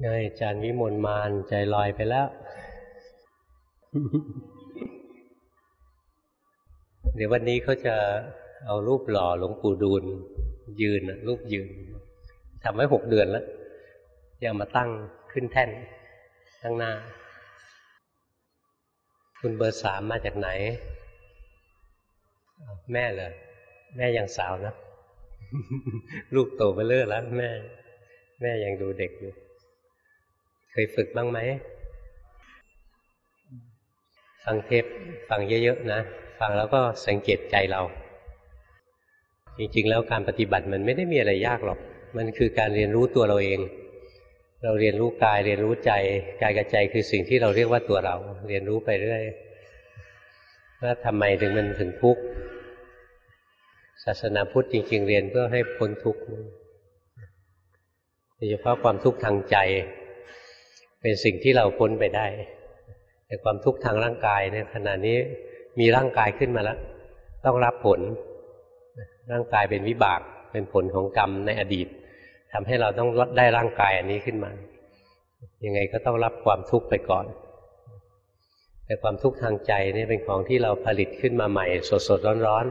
ไงอาจารย์วิมลมานใจลอยไปแล้ว เดี๋ยววันนี้เขาจะเอารูปหล่อหลวงปู่ดูล ยืนรูปยืนทำไว้หกเดือนแล้วยังมาตั้งขึ้นแท่นข้างหน้า คุณเบอร์สามมาจากไหน แม่เหรอแม่ยังสาวนะ ลูกโตไปเลิศแล้วแม่ แม่ยังดูเด็กอยู่ เคยฝึกบ้างไหมฟังเทปฟังเยอะๆนะ ฟังแล้วก็สังเกตใจเรา จริงๆ แล้วการปฏิบัติมันไม่ได้มีอะไรยากหรอก มันคือการเรียนรู้ตัวเราเอง เราเรียนรู้กายเรียนรู้ใจกายกับใจคือสิ่งที่เราเรียกว่าตัวเรา เรียนรู้ไปเรื่อยว่าทำไมถึงมันถึงทุกข์ศาสนาพุทธจริง ๆ เรียนเพื่อให้พ้นทุกข์โดยเฉพาะความทุกข์ทางใจ เป็นสิ่งที่เราพ้นไปได้ แต่ความทุกข์ทางร่างกายเนี่ยขณะนี้มีร่างกายขึ้นมาแล้ว ต้องรับผล ร่างกายเป็นวิบากเป็นผลของกรรมในอดีตทำให้เราต้องได้ร่างกายอันนี้ขึ้นมา ยังไงก็ต้องรับความทุกข์ไปก่อน แต่ความทุกข์ทางใจนี่เป็นของที่เราผลิตขึ้นมาใหม่ สดๆร้อน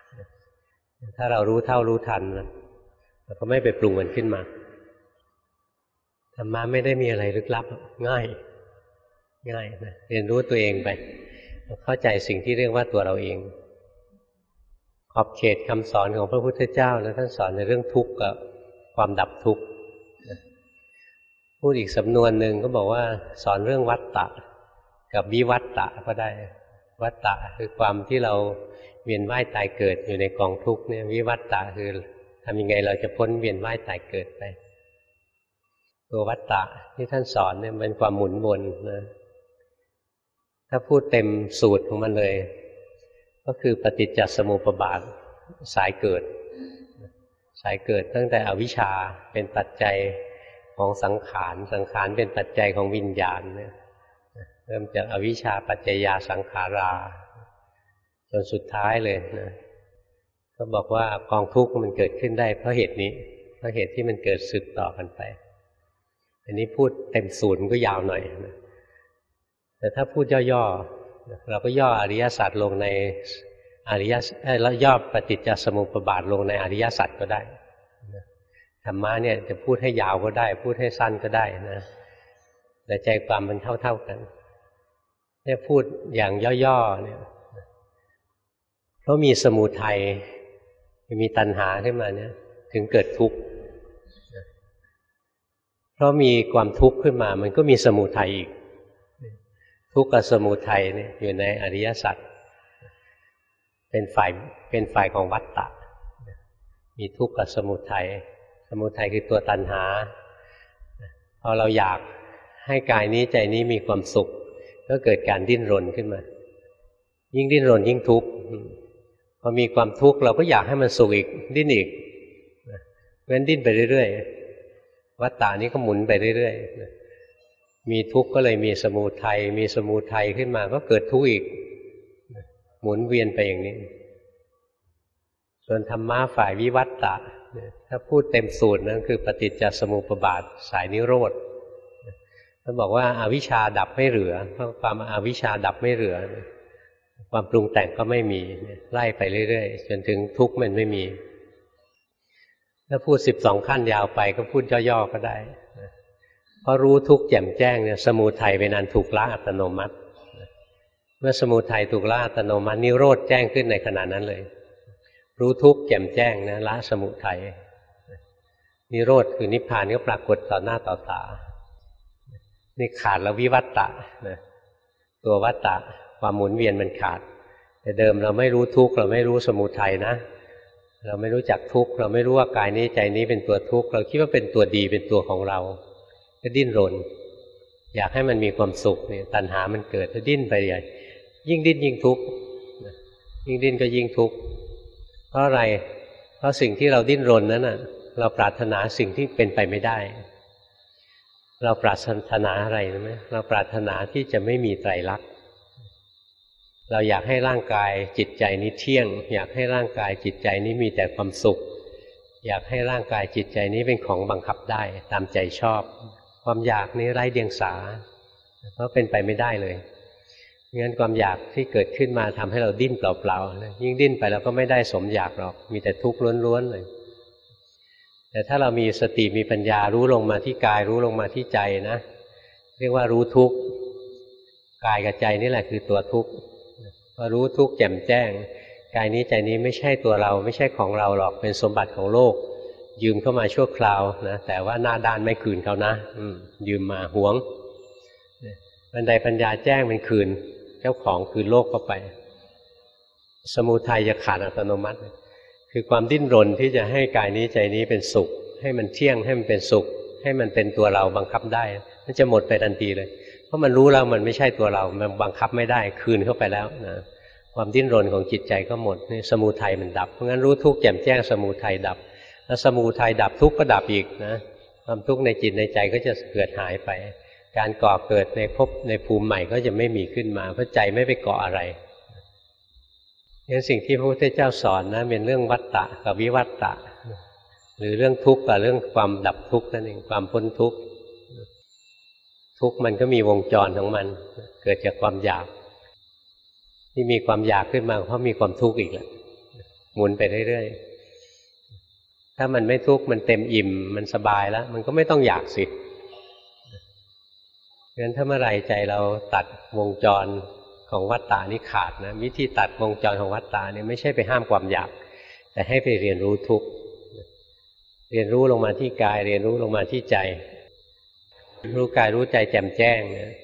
ๆถ้าเรารู้เท่ารู้ทันเราก็ไม่ไปปรุงมันขึ้นมา ธรรมะไม่ได้มีอะไรลึกลับ ง่าย ง่ายนะเรียนรู้ตัวเองไป เข้าใจสิ่งที่เรียกว่าตัวเราเอง ขอบเขตคำสอนของพระพุทธเจ้าแล้วท่านสอนในเรื่องทุกข์กับความดับทุกข์พูดอีกสำนวนหนึ่งก็บอกว่า สอนเรื่องวัตตะ กับวิวัตตะก็ได้ วัตตะคือความที่เราเวียนว่ายตายเกิดอยู่ในกองทุกข์เนี่ยวิวัตตะคือทำยังไงเราจะพ้นเวียนว่ายตายเกิดไป ตัววัตตะที่ท่านสอนเนี่ยเป็นความหมุนวนนะถ้าพูดเต็มสูตรของมันเลย ก็คือปฏิจจสมุปบาทสายเกิด สายเกิดตั้งแต่อวิชชาเป็นปัจจัยของสังขารสังขารเป็นปัจจัยของวิญญาณเนี่ยเริ่มจากอวิชชาปัจจยาสังขารา จนสุดท้ายเลยนะก็บอกว่ากองทุกข์มันเกิดขึ้นได้เพราะเหตุนี้ เพราะเหตุที่มันเกิดสืบต่อกันไป อันนี้พูดเต็มสูตรก็ยาวหน่อยนะแต่ถ้าพูดย่อๆเราก็ย่ออริยสัจลงในอริยแล้วย่อปฏิจจสมุปบาทลงในอริยสัจก็ได้ธรรมะเนี่ยจะพูดให้ยาวก็ได้ พูดให้สั้นก็ได้นะแต่ใจความมันเท่า ๆกันเนี่ยพูดอย่างย่อๆเนี่ยเพราะมีสมุทัยมีตัณหาขึ้นมาเนี่ย ถึงเกิดทุกข์ เพราะมีความทุกข์ขึ้นมา มันก็มีสมุทัยอีก ทุกข์กับสมุทัยเนี่ยอยู่ในอริยสัจเป็นฝ่ายเป็นฝ่ายของวัตตะ มีทุกข์กับสมุทัยสมุทัยคือตัวตัณหาพอเราอยากให้กายนี้ใจนี้มีความสุข ก็เกิดการดิ้นรนขึ้นมา ยิ่งดิ้นรนยิ่งทุกข์พอมีความทุกข์เราก็อยากให้มันสุขอีกดิ้นอีกเพราะฉะนั้นดิ้นไปเรื่อยๆ วัตตะนี้ก็หมุนไปเรื่อยๆมีทุกข์ก็เลยมีสมุทัยมีสมุทัยขึ้นมาก็เกิดทุกข์อีก หมุนเวียนไปอย่างนี้ ส่วนธรรมะฝ่ายวิวัตตะถ้าพูดเต็มสูตรนั่นคือปฏิจจสมุปบาทสายนิโรธท่านบอกว่าอาวิชชาดับไม่เหลือเพราะความอาวิชชาดับไม่เหลือ ความปรุงแต่งก็ไม่มีไล่ไปเรื่อยๆ จนถึงทุกข์มันไม่มี ถ้าพูดสิบสองขั้นยาวไปก็พูดย่อๆก็ได้พราะรู้ทุกข์แจ่มแจ้งเนี่ยสมุทัยเป็นอันถูกละอัตโนมัติ เมื่อสมุทัยถูกละอัตโนมัตินิโรธแจ้งขึ้นในขณะนั้นเลย รู้ทุกข์แจ่มแจ้งนะละสมุทัยนิโรธคือนิพพานก็ปรากฏต่อหน้าต่อตานี่ขาดแล้ววิวัตตะนะตัววัตตะความหมุนเวียนมันขาด แต่เดิมเราไม่รู้ทุกข์เราไม่รู้สมุทัยนะ เราไม่รู้จักทุกข์เราไม่รู้ว่ากายนี้ใจนี้เป็นตัวทุกข์เราคิดว่าเป็นตัวดีเป็นตัวของเรา ก็ดิ้นรน อยากให้มันมีความสุขเนี่ยตัณหามันเกิดจะดิ้นไปใหญ่ยิ่งดิ้นยิ่งทุกข์ยิ่งดิ้นก็ยิ่งทุกข์เพราะอะไร เพราะสิ่งที่เราดิ้นรนนั้นน่ะ เราปรารถนาสิ่งที่เป็นไปไม่ได้ เราปรารถนาอะไรรู้ไหมเราปรารถนาที่จะไม่มีไตรลักษณ์ เราอยากให้ร่างกายจิตใจนี้เที่ยง อยากให้ร่างกายจิตใจนี้มีแต่ความสุข อยากให้ร่างกายจิตใจนี้เป็นของบังคับได้ตามใจชอบ ความอยากนี้ไร้เดียงสาเพราะเป็นไปไม่ได้เลยงั้นความอยากที่เกิดขึ้นมาทำให้เราดิ้นเปล่าๆยิ่งดิ้นไปเราก็ไม่ได้สมอยากหรอกมีแต่ทุกข์ล้วนๆเลยแต่ถ้าเรามีสติมีปัญญารู้ลงมาที่กาย รู้ลงมาที่ใจนะ เรียกว่ารู้ทุกข์กายกับใจนี่แหละคือตัวทุกข์ พอรู้ทุกข์แจ่มแจ้งกายนี้ใจนี้ไม่ใช่ตัวเราไม่ใช่ของเราหรอกเป็นสมบัติของโลก ยืมเข้ามาชั่วคราวนะแต่ว่าหน้าด้านไม่คืนเขานะยืมมาหวงบันไดปัญญาแจ้งเป็นคืน เจ้าของคืนโลกเข้าไป สมุทัยจะขาดอัตโนมัติ คือความดิ้นรนที่จะให้กายนี้ใจนี้เป็นสุข ให้มันเที่ยงให้มันเป็นสุข ให้มันเป็นตัวเราบังคับได้ มันจะหมดไปทันทีเลย ราะมันรู้แล้วมันไม่ใช่ตัวเรา มันบังคับไม่ได้คืนเข้าไปแล้วนะความดิ้นรนของจิตใจก็หมดนี่สมุทัยมันดับเพราะงั้นรู้ทุกข์แจ่มแจ้งสมุทัยดับ แล้วสมุทัยดับทุกข์ก็ดับอีกนะความทุกข์ในจิตในใจก็จะเกิดหายไป การก่อเกิดในภพในภูมิใหม่ก็จะไม่มีขึ้นมาเพราะใจไม่ไปเกาะอะไรนี่สิ่งที่พระพุทธเจ้าสอนนะเป็นเรื่องวัตตะกับวิวัตตะ หรือเรื่องทุกข์กับเรื่องความดับทุกข์นั่นเองความพ้นทุกข์ ทุกข์มันก็มีวงจรของมัน เกิดจากความอยาก ที่มีความอยากขึ้นมาเพราะมีความทุกข์อีกแหละหมุนไปเรื่อยๆถ้ามันไม่ทุกข์มันเต็มอิ่มมันสบายแล้ว มันก็ไม่ต้องอยากสิเพราะฉะนั้นถ้าเมื่อไรใจเราตัดวงจรของวัฏฏานี้ขาดนะวิธีตัดวงจรของวัฏฏานี่ไม่ใช่ไปห้ามความอยาก แต่ให้ไปเรียนรู้ทุกข์เรียนรู้ลงมาที่กาย เรียนรู้ลงมาที่ใจ รู้กายรู้ใจแจ่มแจ้งนะ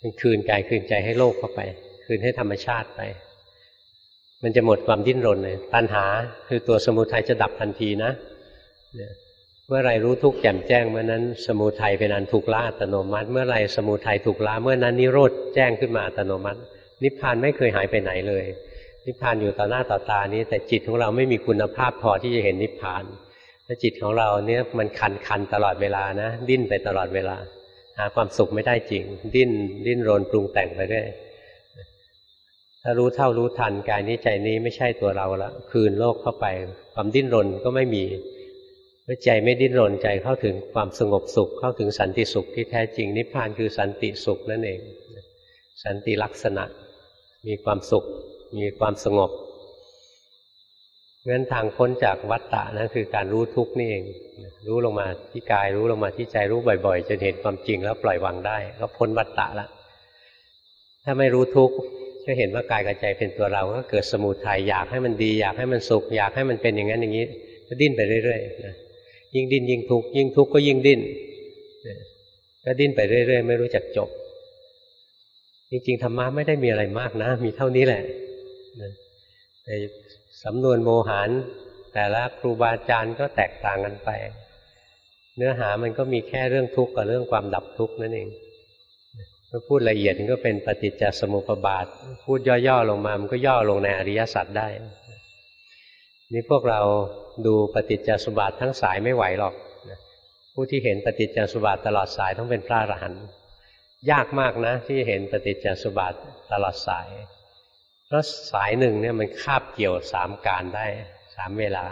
มันคืนกายคืนใจให้โลกเข้าไป คืนให้ธรรมชาติไป มันจะหมดความดิ้นรนเลยตัณหาคือตัวสมุทัยจะดับทันทีนะเมื่อไรรู้ทุกข์แจ่มแจ้งเมื่อนั้น สมุทัยเป็นอันถูกละอัตโนมัติ เมื่อไรสมุทัยถูกละเมื่อนั้นนิโรธแจ้งขึ้นมาอัตโนมัติ นิพพานไม่เคยหายไปไหนเลย นิพพานอยู่ต่อหน้าต่อตานี้ แต่จิตของเราไม่มีคุณภาพพอที่จะเห็นนิพพาน ถ้าจิตของเราเนี่ยมันคันคันตลอดเวลานะดิ้นไปตลอดเวลา หาความสุขไม่ได้จริง ดิ้นดิ้นรนปรุงแต่งไปเรื่อยถ้ารู้เท่ารู้ทันกายนี้ใจนี้ไม่ใช่ตัวเราละคืนโลกเข้าไปความดิ้นรนก็ไม่มีเมื่อใจไม่ดิ้นรนใจเข้าถึงความสงบสุข เข้าถึงสันติสุขที่แท้จริงนิพพานคือสันติสุขนั่นเอง สันติลักษณะ มีความสุข มีความสงบ งั้นทางพ้นจากวัฏฏะนะคือการรู้ทุกนี่เอง รู้ลงมาที่กาย รู้ลงมาที่ใจรู้บ่อยๆจนเห็นความจริงแล้วปล่อยวางได้ ก็พ้นวัฏฏะละถ้าไม่รู้ทุกข์ก็เห็นว่ากายกับใจเป็นตัวเรา ก็เกิดสมุทัยอยากให้มันดี อยากให้มันสุข อยากให้มันเป็นอย่างนั้นอย่างนี้ก็ดิ้นไปเรื่อยๆนะยิ่งดิ้นยิ่งทุกข์ยิ่งทุกข์ก็ยิ่งดิ้นก็ดิ้นไปเรื่อยๆ ไม่รู้จักจบ จริงๆธรรมะไม่ได้มีอะไรมากนะ มีเท่านี้แหละแต่ สำนวนโมหารแต่ละครูบาอาจารย์ก็แตกต่างกันไป เนื้อหามันก็มีแค่เรื่องทุกข์กับเรื่องความดับทุกข์นั่นเองถ้าพูดละเอียดก็เป็นปฏิจจสมุปบาท พูดย่อๆลงมา มันก็ย่อลงในอริยสัจได้ นี่พวกเราดูปฏิจจสมุปบาททั้งสายไม่ไหวหรอก ผู้ที่เห็นปฏิจจสมุปบาทตลอดสายต้องเป็นพระอรหันต์ยากมากนะ ที่เห็นปฏิจจสมุปบาทตลอดสาย เพราะสายหนึ่งเนี่ยมันคาบเกี่ยวสามการได้สามเวลา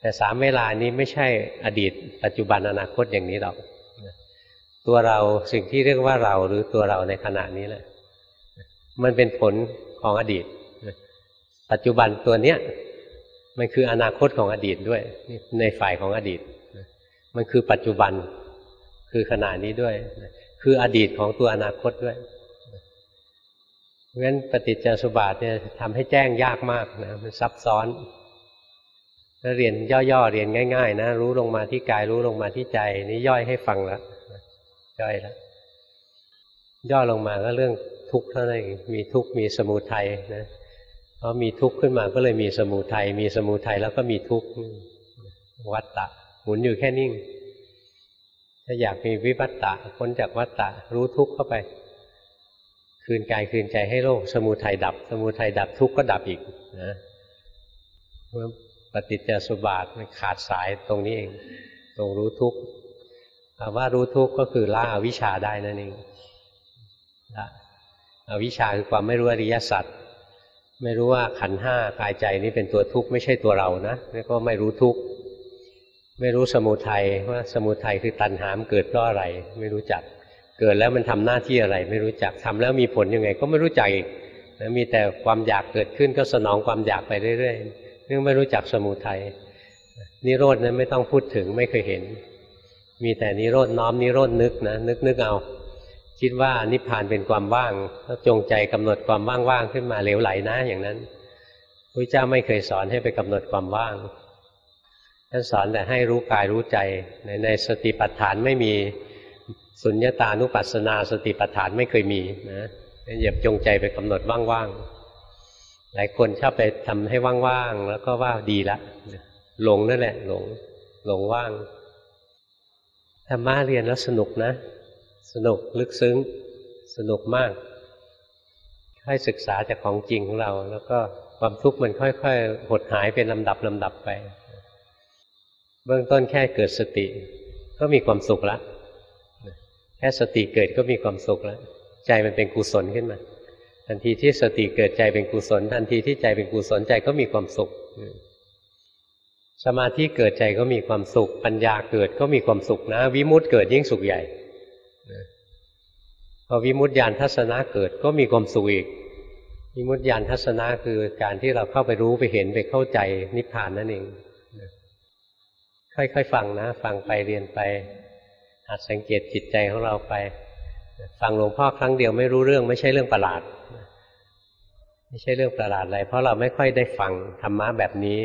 แต่สามเวลานี้ไม่ใช่อดีต ปัจจุบันอนาคตอย่างนี้หรอกตัวเราสิ่งที่เรียกว่าเราหรือตัวเราในขณะนี้แหละ มันเป็นผลของอดีต ปัจจุบันตัวเนี้ยมันคืออนาคตของอดีตด้วย ในฝ่ายของอดีต มันคือปัจจุบันคือขณะนี้ด้วย คืออดีตของตัวอนาคตด้วย เพราะฉะนั้นปฏิจจสุบาทเนี่ยทำให้แจ้งยากมากนะมันซับซ้อนถ้าเรียนย่อๆเรียนง่าย ๆ นะรู้ลงมาที่กายรู้ลงมาที่ใจ นี่ย่อยให้ฟังแล้วย่อยแล้วย่อลงมาก็เรื่องทุกข์เท่านั้นเองมีทุกข์มีสมุทัยนะเพราะมีทุกข์ขึ้นมาก็เลยมีสมุทัยมีสมุทัยแล้วก็มีทุกข์วัตตะหมุนอยู่แค่นิ่ง ถ้าอยากมีวิวัตตะพ้นจากวัตตะรู้ทุกข์เข้าไป คืนกายคืนใจให้โลก สมุทัยดับ สมุทัยดับทุกข์ก็ดับอีกนะเมื่อปฏิจจสุบาทมันขาดสายตรงนี้เอง ตรงรู้ทุกข์คำว่ารู้ทุกข์ก็คือละอวิชชาได้นั่นเองละอวิชชาคือความไม่รู้อริยสัจไม่รู้ว่าขันห้ากายใจนี้เป็นตัวทุกข์ไม่ใช่ตัวเรานะนี่ก็ไม่รู้ทุกข์ไม่รู้สมุทัยว่าสมุทัยคือตัณหามเกิดเพราะอะไร ไม่รู้จัก เกิดแล้วมันทำหน้าที่อะไรไม่รู้จักทำแล้วมีผลยังไง ก็ไม่รู้จักอีกแล้วมีแต่ความอยากเกิดขึ้นก็สนองความอยากไปเรื่อยๆเรื่องไม่รู้จักสมุทัยนิโรดนั้นไม่ต้องพูดถึงไม่เคยเห็น มีแต่นิโรดน้อมนิโรดนึกนะนึกนึกเอา คิดว่านิพพานเป็นความว่างแล้วจงใจกำหนดความว่างๆขึ้นมาเหลวไหลนะอย่างนั้นพระเจ้าไม่เคยสอนให้ไปกำหนดความว่างท่านสอนแต่ให้รู้กายรู้ใจในในสติปัฏฐานไม่มี สุญญตานุปัสสนาสติปัฏฐานไม่เคยมีนะอย่าจงใจไปกำหนดว่างๆ หลายคนชอบไปทำให้ว่างๆ แล้วก็ว่าดีละหลงนั่นแหละ หลงหลงว่างธรรมะเรียนแล้วสนุกนะ สนุกลึกซึ้ง สนุกมาก ให้ศึกษาจากของจริงของเรา แล้วก็ความทุกข์มันค่อยๆ หดหายเป็นลำดับลำดับไป เบื้องต้นแค่เกิดสติ ก็มีความสุขแล้ว แค่สติเกิดก็มีความสุขแล้ว ใจมันเป็นกุศลขึ้นมา ทันทีที่สติเกิดใจเป็นกุศล ทันทีที่ใจเป็นกุศลใจก็มีความสุข สมาธิเกิดใจก็มีความสุข ปัญญาเกิดก็มีความสุขนะ วิมุตติเกิดยิ่งสุขใหญ่พอวิมุตติญาณทัศนะเกิดก็มีความสุขอีกวิมุตติญาณทัศนะคือการที่เราเข้าไปรู้ไปเห็นไปเข้าใจนิพพานนั่นเองค่อยๆฟังนะ ฟังไปเรียนไป หัดสังเกตจิตใจของเราไป ฟังหลวงพ่อครั้งเดียวไม่รู้เรื่องไม่ใช่เรื่องประหลาด ไม่ใช่เรื่องประหลาดอะไร เพราะเราไม่ค่อยได้ฟังธรรมะแบบนี้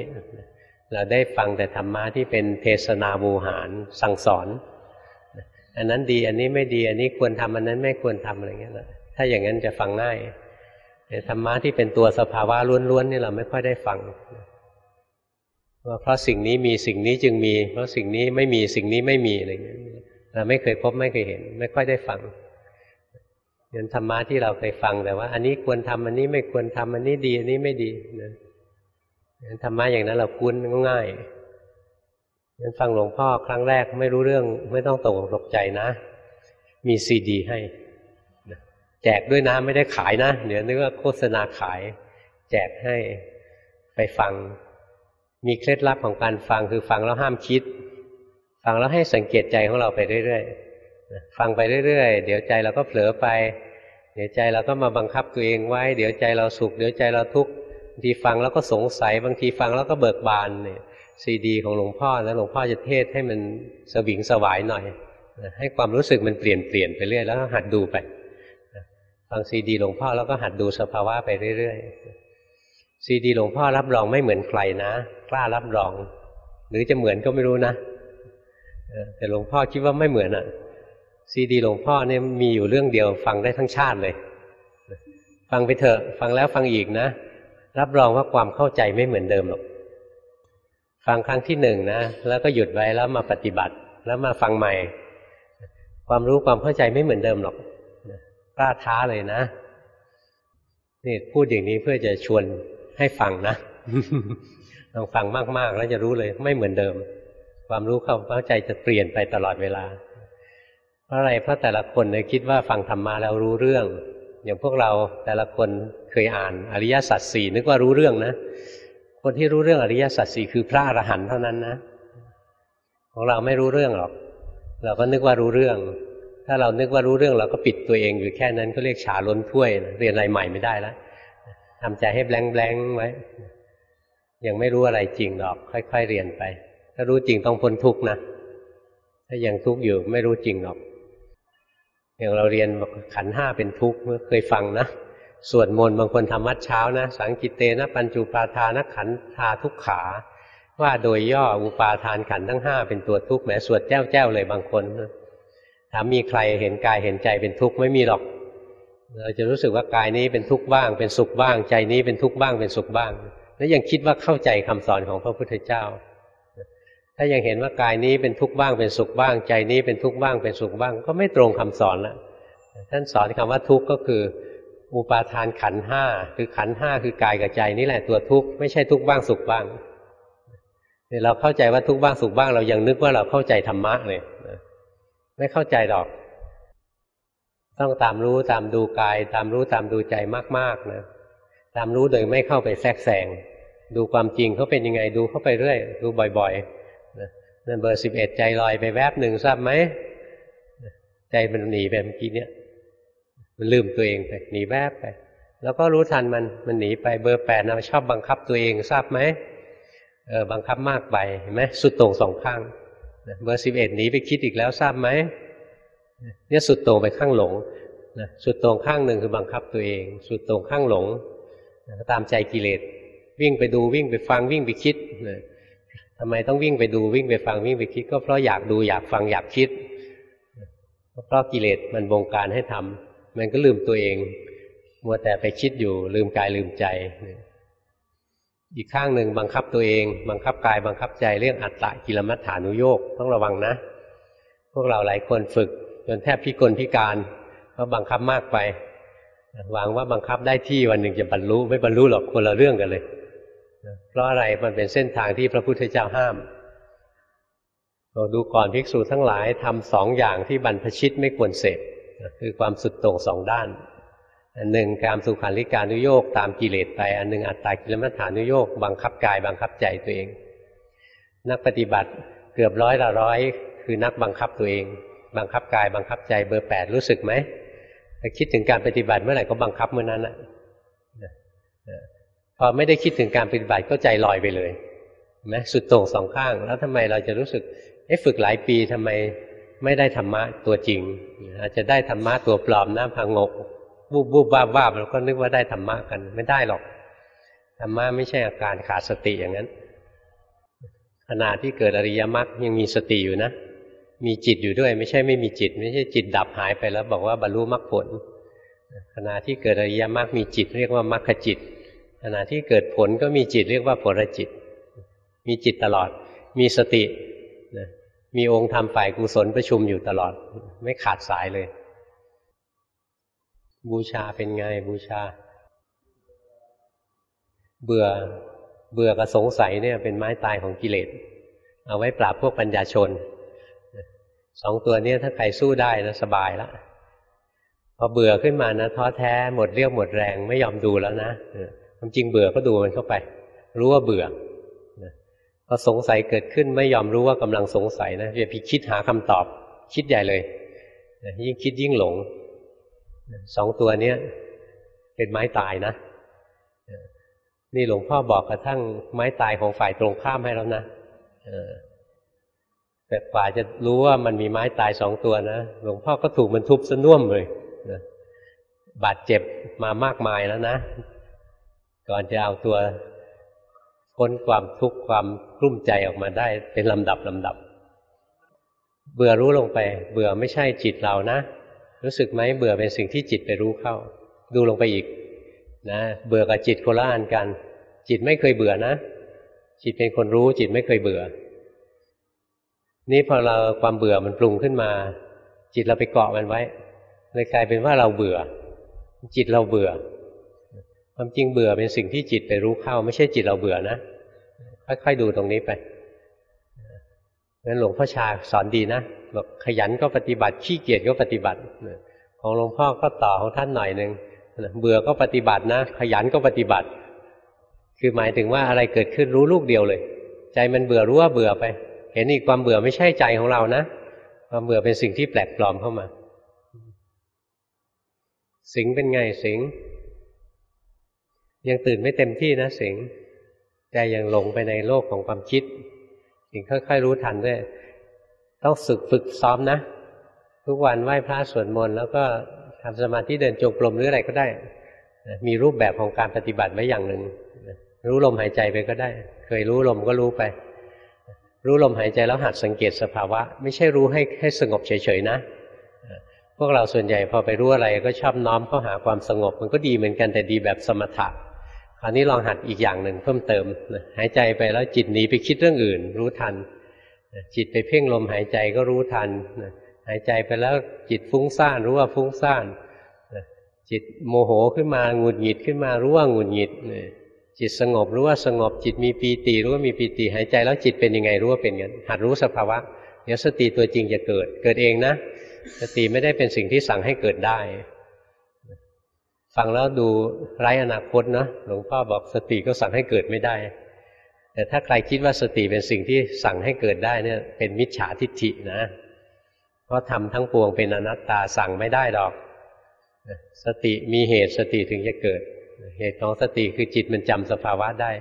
เราได้ฟังแต่ธรรมะที่เป็นเทศนาบูหารสั่งสอน อันนั้นดีอันนี้ไม่ดีอันนี้ควรทำอันนั้นไม่ควรทำอะไรเงี้ยถ้าอย่างนั้นจะฟังง่ายแต่ธรรมะที่เป็นตัวสภาวะล้วนๆนี่เราไม่ค่อยได้ฟังว่าเพราะสิ่งนี้มีสิ่งนี้จึงมี เพราะสิ่งนี้ไม่มีสิ่งนี้ไม่มีอะไรเงี้ย เราไม่เคยพบไม่เคยเห็น ไม่ค่อยได้ฟังเรียนธรรมะที่เราเคยฟังแต่ว่า อันนี้ควรทำอันนี้ไม่ควรทำอันนี้ดีอันนี้ไม่ดีนะธรรมะอย่างนั้นเราคุ้นง่ายเรียนฟังหลวงพ่อครั้งแรกไม่รู้เรื่อง ไม่ต้องตกตกใจนะ มีซีดีให้แจกด้วยนะไม่ได้ขายนะเดี๋ยวนึกว่าโฆษณาขาย แจกให้ไปฟัง มีเคล็ดลับของการฟังคือฟังแล้วห้ามคิด ฟังแล้วให้สังเกตใจของเราไปเรื่อยๆฟังไปเรื่อยๆ เดี๋ยวใจเราก็เผลอไป เดี๋ยวใจเราก็มาบังคับตัวเองไว้ เดี๋ยวใจเราสุข เดี๋ยวใจเราทุกข์บางทีฟังแล้วก็สงสัย บางทีฟังแล้วก็เบิกบานเนี่ยซีดี ของหลวงพ่อนะหลวงพ่อจะเทศให้มันสวิงสวายหน่อย ให้ความรู้สึกมันเปลี่ยนเปลี่ยนไปเรื่อยแล้วหัดดูไปฟังซีดี หลวงพ่อแล้วก็หัดดูสภาวะไปเรื่อยๆซีดี หลวงพ่อรับรองไม่เหมือนใครนะ กล้ารับรอง หรือจะเหมือนก็ไม่รู้นะ แต่หลวงพ่อคิดว่าไม่เหมือนอะซีดีหลวงพ่อเนี่ยมีอยู่เรื่องเดียวฟังได้ทั้งชาติเลย ฟังไปเถอะฟังแล้วฟังอีกนะ รับรองว่าความเข้าใจไม่เหมือนเดิมหรอกฟังครั้งที่หนึ่งนะแล้วก็หยุดไว้แล้วมาปฏิบัติ แล้วมาฟังใหม่ ความรู้ความเข้าใจไม่เหมือนเดิมหรอกกล้าท้าเลยนะนี่พูดอย่างนี้เพื่อจะชวนให้ฟังนะลองฟังมากๆแล้วจะรู้เลยไม่เหมือนเดิม ความรู้ความเข้าใจจะเปลี่ยนไปตลอดเวลา เพราะอะไรเพราะแต่ละคนเนี่ยคิดว่าฟังธรรมมาแล้วรู้เรื่อง อย่างพวกเราแต่ละคนเคยอ่านอริยสัจสี่นึกว่ารู้เรื่องนะ คนที่รู้เรื่องอริยสัจสี่คือพระอรหันต์เท่านั้นนะ ของเราไม่รู้เรื่องหรอก เราก็นึกว่ารู้เรื่อง ถ้าเรานึกว่ารู้เรื่องเราก็ปิดตัวเองอยู่แค่นั้นก็เรียกฉาล้นถ้วยนะเรียนอะไรใหม่ไม่ได้แล้วทำใจให้แบงแบงไว้ ยังไม่รู้อะไรจริงหรอก ค่อย ๆ เรียนไป ถ้ารู้จริงต้องพ้นทุกข์นะ ถ้ายังทุกข์อยู่ไม่รู้จริงหรอก อย่างเราเรียนขันห้าเป็นทุกข์เคยฟังนะสวดมนต์บางคนทำวัดเช้านะ สังกิเตนะ ปัญจุปาทานะขันธาทุกขา ว่าโดยย่ออุปาทานขันทั้งห้าเป็นตัวทุกข์แหมสวดแจ้วแจ้วเลยบางคนถามมีใครเห็นกายเห็นใจเป็นทุกข์ไม่มีหรอกเราจะรู้สึกว่ากายนี้เป็นทุกข์บ้าง เป็นสุขบ้าง ใจนี้เป็นทุกข์บ้างเป็นสุขบ้าง แล้วยังคิดว่าเข้าใจคำสอนของพระพุทธเจ้า ถ้ายังเห็นว่ากายนี้เป็นทุกข์บ้างเป็นสุขบ้าง ใจนี้เป็นทุกข์บ้างเป็นสุขบ้าง ก็ไม่ตรงคำสอนละท่านสอนคำว่าทุกข์ก็คืออุปาทานขันห้าคือขันห้าคือกายกับใจนี่แหละตัวทุกข์ไม่ใช่ทุกข์บ้างสุขบ้างเนี่ยเราเข้าใจว่าทุกข์บ้างสุขบ้างเรายังนึกว่าเราเข้าใจธรรมะเลยไม่เข้าใจหรอก ต้องตามรู้ตามดูกาย ตามรู้ตามดูใจมากๆนะตามรู้โดยไม่เข้าไปแทรกแซงดูความจริงเขาเป็นยังไงดูเข้าไปเรื่อย ดูบ่อย ๆ นั่นเบอร์สิบเอ็ดใจลอยไปแวบหนึ่งทราบไหม ใจมันหนีไปเมื่อกี้เนี่ยมันลืมตัวเองไป หนีแวบไป แล้วก็รู้ทันมันมันหนีไปเบอร์แปดนะชอบบังคับตัวเองทราบไหมเออบังคับมากไปเห็นไหมสุดโต่งสองข้างเบอร์สิบเอ็ดหนีไปคิดอีกแล้วทราบไหมเนี่ยสุดโต่งไปข้างหลงสุดโต่งข้างหนึ่งคือบังคับตัวเอง สุดโต่งข้างหลงตามใจกิเลสวิ่งไปดูวิ่งไปฟังวิ่งไปคิด ทำไมต้องวิ่งไปดูวิ่งไปฟังวิ่งไปคิด ก็เพราะอยากดูอยากฟังอยากคิด เพราะกิเลสมันบงการให้ทำมันก็ลืมตัวเอง มัวแต่ไปคิดอยู่ลืมกายลืมใจ อีกข้างหนึ่งบังคับตัวเอง บังคับกายบังคับใจเรื่องอัตตะกิลมัฏฐานุโยกต้องระวังนะ พวกเราหลายคนฝึกจนแทบพิกลพิการเพราะบังคับมากไปหวังว่าบังคับได้ที่วันหนึ่งจะบรรลุไม่บรรลุหรอกคนละเรื่องกันเลย เพราะอะไรมันเป็นเส้นทางที่พระพุทธเจ้าห้ามเราดูก่อนภิกษุทั้งหลายทำสองอย่างที่บรรพชิตไม่ควรเสพคือความสุดโต่งสองด้าน อันหนึ่งการสุขันลิการนุโยกตามกิเลสไป อันหนึ่งอัตตากิลมัฏฐานุโยกบังคับกายบังคับใจตัวเอง นักปฏิบัติเกือบร้อยละร้อย คือนักบังคับตัวเอง บังคับกายบังคับใจเบอร์แปดรู้สึกไหมถ้าคิดถึงการปฏิบัติเมื่อไหร่ก็บังคับเมื่อนั้นนะ พอไม่ได้คิดถึงการปฏิบัติก็ใจลอยไปเลยไหมสุดโต่งสองข้าง แล้วทำไมเราจะรู้สึกเอ๊ะฝึกหลายปีทำไมไม่ได้ธรรมะตัวจริง อาจจะได้ธรรมะตัวปลอมน้ำพังงกบูบบูบบ้าบ้าเราก็นึกว่าได้ธรรมะกันไม่ได้หรอกธรรมะไม่ใช่อาการขาดสติอย่างนั้นขณะที่เกิดอริยมรรคยังมีสติอยู่นะ มีจิตอยู่ด้วย ไม่ใช่ไม่มีจิต ไม่ใช่จิตดับหายไปแล้วบอกว่าบรรลุมรรคผลขณะที่เกิดอริยมรรคมีจิตเรียกว่ามรรคจิต ขณะที่เกิดผลก็มีจิตเรียกว่าผลจิต มีจิตตลอด มีสติมีองค์ธรรมฝ่ายกุศลประชุมอยู่ตลอด ไม่ขาดสายเลย บูชาเป็นไงบูชา เบื่อเบื่อกับสงสัยเนี่ย เป็นไม้ตายของกิเลสเอาไว้ปราบพวกปัญญาชนสองตัวนี้ถ้าใครสู้ได้นะสบายแล้วพอเบื่อขึ้นมานะท้อแท้หมดเรี่ยวหมดแรงไม่ยอมดูแล้วนะ ความจริงเบื่อก็ดูมันเข้าไป รู้ว่าเบื่อพอสงสัยเกิดขึ้นไม่ยอมรู้ว่ากำลังสงสัยนะจะไปคิดหาคำตอบ คิดใหญ่เลยยิ่งคิดยิ่งหลงสองตัวเนี้ยเป็นไม้ตายนะนี่หลวงพ่อบอกกระทั่งไม้ตายของฝ่ายตรงข้ามให้แล้วนะแต่กว่าจะรู้ว่ามันมีไม้ตายสองตัวนะหลวงพ่อก็ถูกมันทุบสน่วมเลยบาดเจ็บมามากมายแล้วนะ ก่อนจะเอาตัวพ้นความทุกข์ความกลุ้มใจออกมาได้ เป็นลำดับลำดับ เบื่อรู้ลงไป เบื่อไม่ใช่จิตเรานะ รู้สึกไหมเบื่อเป็นสิ่งที่จิตไปรู้เข้า ดูลงไปอีกนะเบื่อกับจิตโคละอันกัน จิตไม่เคยเบื่อนะ จิตเป็นคนรู้จิตไม่เคยเบื่อ นี่พอเราความเบื่อมันปรุงขึ้นมา จิตเราไปเกาะมันไว้เลยกลายเป็นว่าเราเบื่อ จิตเราเบื่อ ความจริงเบื่อเป็นสิ่งที่จิตไปรู้เข้า ไม่ใช่จิตเราเบื่อนะค่อยๆดูตรงนี้ไปงั้นหลวงพ่อชาสอนดีนะบอกขยันก็ปฏิบัติขี้เกียจก็ปฏิบัติของหลวงพ่อก็ต่อของท่านหน่อยหนึ่งเบื่อก็ปฏิบัตินะ ขยันก็ปฏิบัติ คือหมายถึงว่าอะไรเกิดขึ้นรู้ลูกเดียวเลย ใจมันเบื่อรู้ว่าเบื่อไป เห็นอีกความเบื่อไม่ใช่ใจของเรานะความเบื่อเป็นสิ่งที่แปลกปลอมเข้ามา สิงเป็นไงสิง ยังตื่นไม่เต็มที่นะสิงใจยังหลงไปในโลกของความคิดสิงค่อยๆรู้ทันด้วยต้องฝึกฝึกซ้อมนะ ทุกวันไหว้พระสวดมนต์แล้วก็ทำสมาธิเดินจงกรมหรืออะไรก็ได้ มีรูปแบบของการปฏิบัติไว้อย่างหนึ่งรู้ลมหายใจไปก็ได้ เคยรู้ลมก็รู้ไป รู้ลมหายใจแล้วหัดสังเกตสภาวะ ไม่ใช่รู้ให้ให้สงบเฉยๆนะพวกเราส่วนใหญ่พอไปรู้อะไรก็ชอบน้อมเข้าหาความสงบ มันก็ดีเหมือนกันแต่ดีแบบสมถะ คราวนี้ลองหัดอีกอย่างหนึ่งเพิ่มเติมหายใจไปแล้วจิตหนีไปคิดเรื่องอื่น รู้ทันจิตไปเพ่งลมหายใจก็รู้ทันหายใจไปแล้วจิตฟุ้งซ่านรู้ว่าฟุ้งซ่านจิตโมโหขึ้นมาหงุดหงิดขึ้นมารู้ว่าหงุดหงิดจิตสงบรู้ว่าสงบ จิตมีปีติรู้ว่ามีปีติหายใจแล้วจิตเป็นยังไงรู้ว่าเป็นงั้นหัดรู้สภาวะเดี๋ยวสติตัวจริงจะเกิด เกิดเองนะ สติไม่ได้เป็นสิ่งที่สั่งให้เกิดได้ ฟังแล้วดูไร้อนาคตนะหลวงพ่อบอกสติก็สั่งให้เกิดไม่ได้ แต่ถ้าใครคิดว่าสติเป็นสิ่งที่สั่งให้เกิดได้เนี่ยเป็นมิจฉาทิฏฐินะ เพราะทำทั้งปวงเป็นอนัตตาสั่งไม่ได้หรอก สติมีเหตุสติถึงจะเกิด เหตุของสติคือจิตมันจำสภาวะได้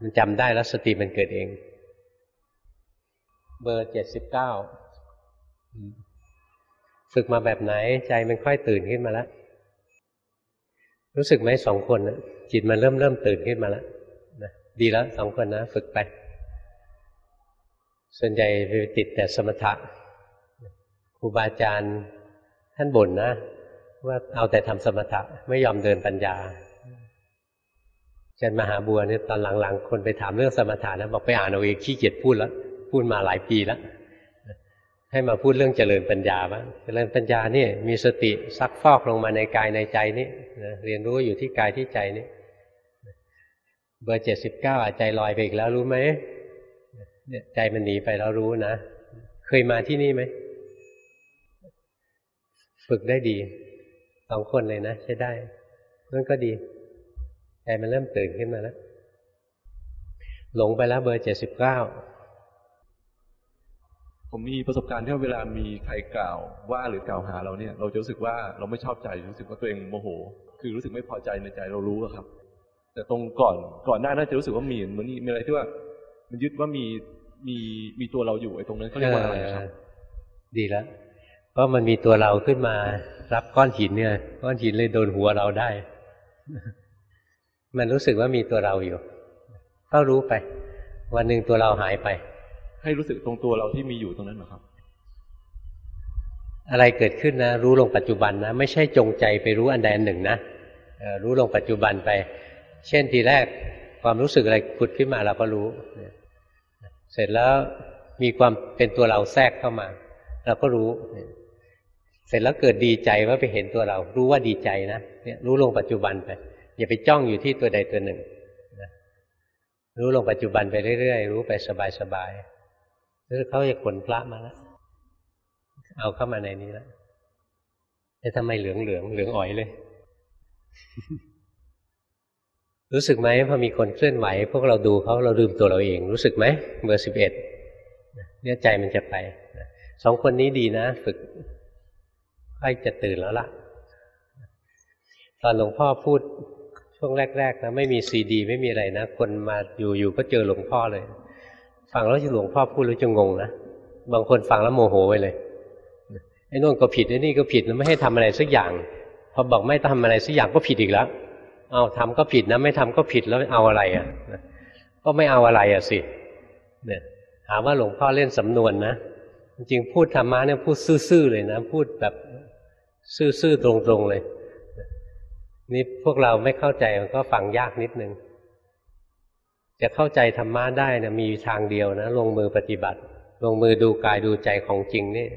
มันจำได้แล้วสติมันเกิดเอง เบอร์เจ็ดสิบเก้าฝึกมาแบบไหนใจมันค่อยตื่นขึ้นมาแล้ว รู้สึกไหมสองคนนะจิตมันเริ่มเริ่มตื่นขึ้นมาแล้วนะดีแล้วสองคนนะ ฝึกไป ส่วนใหญ่ไปติดแต่สมถะครูบาอาจารย์ท่านบ่นนะ ว่าเอาแต่ทำสมถะไม่ยอมเดินปัญญาอาจารย์มหาบัวเนี่ยตอนหลังๆ คนไปถามเรื่องสมถะนะบอกไปอ่านเอาเองขี้เกียจพูดแล้วพูดมาหลายปีแล้ว ให้มาพูดเรื่องเจริญปัญญาบ้างเจริญปัญญานี่มีสติซักฟอกลงมาในกายในใจนี่เรียนรู้อยู่ที่กายที่ใจนี่เบอร์เจ็ดสิบเก้าใจลอยไปอีกแล้วรู้ไหมใจมันหนีไปแล้วรู้นะเคยมาที่นี่ไหมฝึกได้ดีสองคนเลยนะใช้ได้นั่นก็ดี ใจมันเริ่มตื่นขึ้นมาแล้วหลงไปแล้วเบอร์เจ็ดสิบเก้า ผมมีประสบการณ์ที่เวลามีใครกล่าวว่าหรือกล่าวหาเราเนี่ย เราจะรู้สึกว่าเราไม่ชอบใจรู้สึกว่าตัวเองโมโห คือรู้สึกไม่พอใจในใจเรารู้ครับ แต่ตรงก่อนก่อนหน้าน่าจะรู้สึกว่ามีเหมือนมีอะไรที่ว่า มันยึดว่ามีมีมีตัวเราอยู่ไอ้ตรงนั้นเขาเรียกว่าอะไรครับ ดีแล้วเพราะมันมีตัวเราขึ้นมา รับก้อนหินเนี่ย ก้อนหินเลยโดนหัวเราได้ มันรู้สึกว่ามีตัวเราอยู่ก็รู้ไป วันหนึ่งตัวเราหายไป ให้รู้สึกตรงตัวเราที่มีอยู่ตรงนั้นนะครับ อะไรเกิดขึ้นนะ รู้ลงปัจจุบันนะ ไม่ใช่จงใจไปรู้อันใดอันหนึ่งนะรู้ลงปัจจุบันไป เช่นทีแรกความรู้สึกอะไรผุดขึ้นมาเราก็รู้ เสร็จแล้วมีความเป็นตัวเราแทรกเข้ามา เราก็รู้ เสร็จแล้วเกิดดีใจว่าไปเห็นตัวเรา รู้ว่าดีใจนะเนี่ยรู้ลงปัจจุบันไป อย่าไปจ้องอยู่ที่ตัวใดตัวหนึ่ง รู้ลงปัจจุบันไปเรื่อยๆ รู้ไปสบายๆ คือเขาจะขนพระมาแล้วเอาเข้ามาในนี้แล้วแต่ทำไมเหลืองเหลืองเหลืองอ่อยเลย รู้สึกไหมพอมีคนเคลื่อนไหว พวกเราดูเขาเราลืมตัวเราเอง รู้สึกไหมเบอร์สิบเอ็ดเนี่ยใจมันจะไปสองคนนี้ดีนะ ฝึกใกล้จะตื่นแล้วล่ะ ตอนหลวงพ่อพูดช่วงแรก ๆ นะ ไม่มีซีดี ไม่มีอะไรนะ คนมาอยู่ๆก็เจอหลวงพ่อเลย ฟังแล้วจะหลวงพ่อพูดแล้วจะงงนะบางคนฟังแล้วโมโหไปเลยไอ้นู่นก็ผิดไอ้นี่ก็ผิดแล้วไม่ให้ทำอะไรสักอย่าง พอบอกไม่ทำอะไรสักอย่างก็ผิดอีกแล้วเอาทำก็ผิดนะไม่ทำก็ผิดแล้วเอาอะไรอะก็ไม่เอาอะไรอะสิเนี่ยถามว่าหลวงพ่อเล่นสำนวนนะจริงพูดธรรมะเนี่ยพูดซื่อๆเลยนะ พูดแบบซื่อๆตรงๆเลย นี่พวกเราไม่เข้าใจมันก็ฟังยากนิดนึง จะเข้าใจธรรมะได้นะมีทางเดียวนะ ลงมือปฏิบัติ ลงมือดูกายดูใจของจริงนี่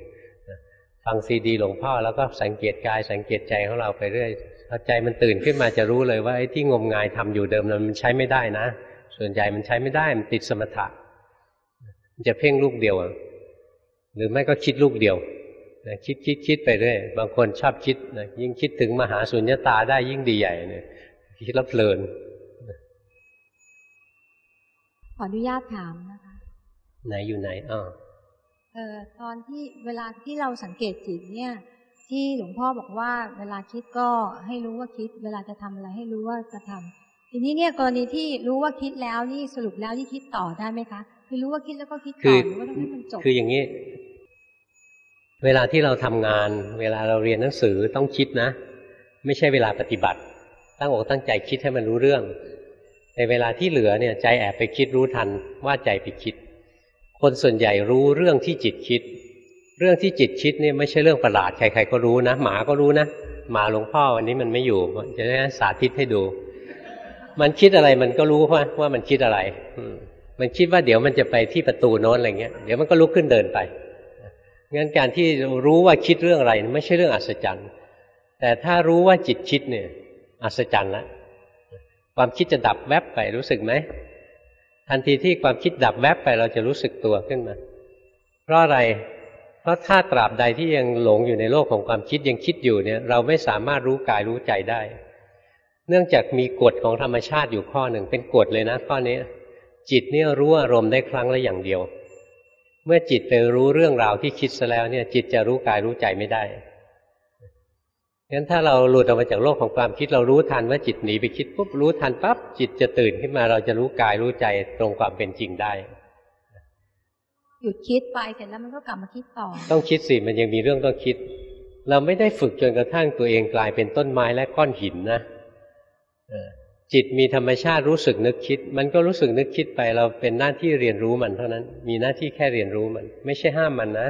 ฟังซีดีหลวงพ่อแล้วก็สังเกตกายสังเกตใจของเราไปเรื่อยพอใจมันตื่นขึ้นมาจะรู้เลยว่าไอ้ที่งมงายทำอยู่เดิมนั้นมันใช้ไม่ได้นะ ส่วนใหญ่มันใช้ไม่ได้มันติดสมถะมันจะเพ่งลูกเดียว หรือไม่ก็คิดลูกเดียวคิดคิดคิดไปเรื่อยบางคนชอบคิดยิ่งคิดถึงมหาสุญญตาได้ยิ่งดีใหญ่เนี่ยคิดแล้วเพลิน ขออนุญาตถามนะคะ ไหนอยู่ไหนอ่าเอ่อตอนที่เวลาที่เราสังเกตจิตเนี่ย ที่หลวงพ่อบอกว่า เวลาคิดก็ให้รู้ว่าคิด เวลาจะทำอะไรให้รู้ว่าจะทำทีนี้เนี่ยกรณีที่รู้ว่าคิดแล้วนี่สรุปแล้วที่คิดต่อได้ไหมคะ คือรู้ว่าคิดแล้วก็คิดต่อหรือว่าต้องให้มันจบคืออย่างนี้ เวลาที่เราทำงาน เวลาเราเรียนหนังสือต้องคิดนะ ไม่ใช่เวลาปฏิบัติ ตั้งอกตั้งใจคิดให้มันรู้เรื่อง ในเวลาที่เหลือเนี่ยใจแอบไปคิดรู้ทันว่าใจไปคิด คนส่วนใหญ่รู้เรื่องที่จิตคิด เรื่องที่จิตคิดเนี่ยไม่ใช่เรื่องประหลาดใครๆก็รู้นะ หมาก็รู้นะหมาหลวงพ่อวันนี้มันไม่อยู่จะได้สาธิตให้ดู มันคิดอะไรมันก็รู้ว่าว่ามันคิดอะไรมันคิดว่าเดี๋ยวมันจะไปที่ประตูโน้นอะไรเงี้ยเดี๋ยวมันก็ลุกขึ้นเดินไปงั้นการที่รู้ว่าคิดเรื่องอะไร ไม่ใช่เรื่องอัศจรรย์ แต่ถ้ารู้ว่าจิตคิดเนี่ย อัศจรรย์ละ ความคิดจะดับแวบไปรู้สึกไหมทันทีที่ความคิดดับแวบไปเราจะรู้สึกตัวขึ้นมา เพราะอะไร เพราะถ้าตราบใดที่ยังหลงอยู่ในโลกของความคิดยังคิดอยู่เนี่ย เราไม่สามารถรู้กายรู้ใจได้ เนื่องจากมีกฎของธรรมชาติอยู่ข้อหนึ่งเป็นกฎเลยนะข้อนี้จิตเนี่ยรู้อารมณ์ได้ครั้งละอย่างเดียว เมื่อจิตไปรู้เรื่องราวที่คิดซะแล้วเนี่ย จิตจะรู้กายรู้ใจไม่ได้ งั้นถ้าเราหลุดออกมาจากโลกของความคิดเรารู้ทันว่าจิตหนีไปคิดปุ๊บรู้ทันปั๊บจิตจะตื่นขึ้นมาเราจะรู้กายรู้ใจตรงความเป็นจริงได้หยุดคิดไปเสร็จแล้วมันก็กลับมาคิดต่อ ต้องคิดสิมันยังมีเรื่องต้องคิด เราไม่ได้ฝึกจนกระทั่งตัวเองกลายเป็นต้นไม้และก้อนหินนะจิตมีธรรมชาติรู้สึกนึกคิด มันก็รู้สึกนึกคิดไปเราเป็นหน้าที่เรียนรู้มันเท่านั้น มีหน้าที่แค่เรียนรู้มัน ไม่ใช่ห้ามมันนะ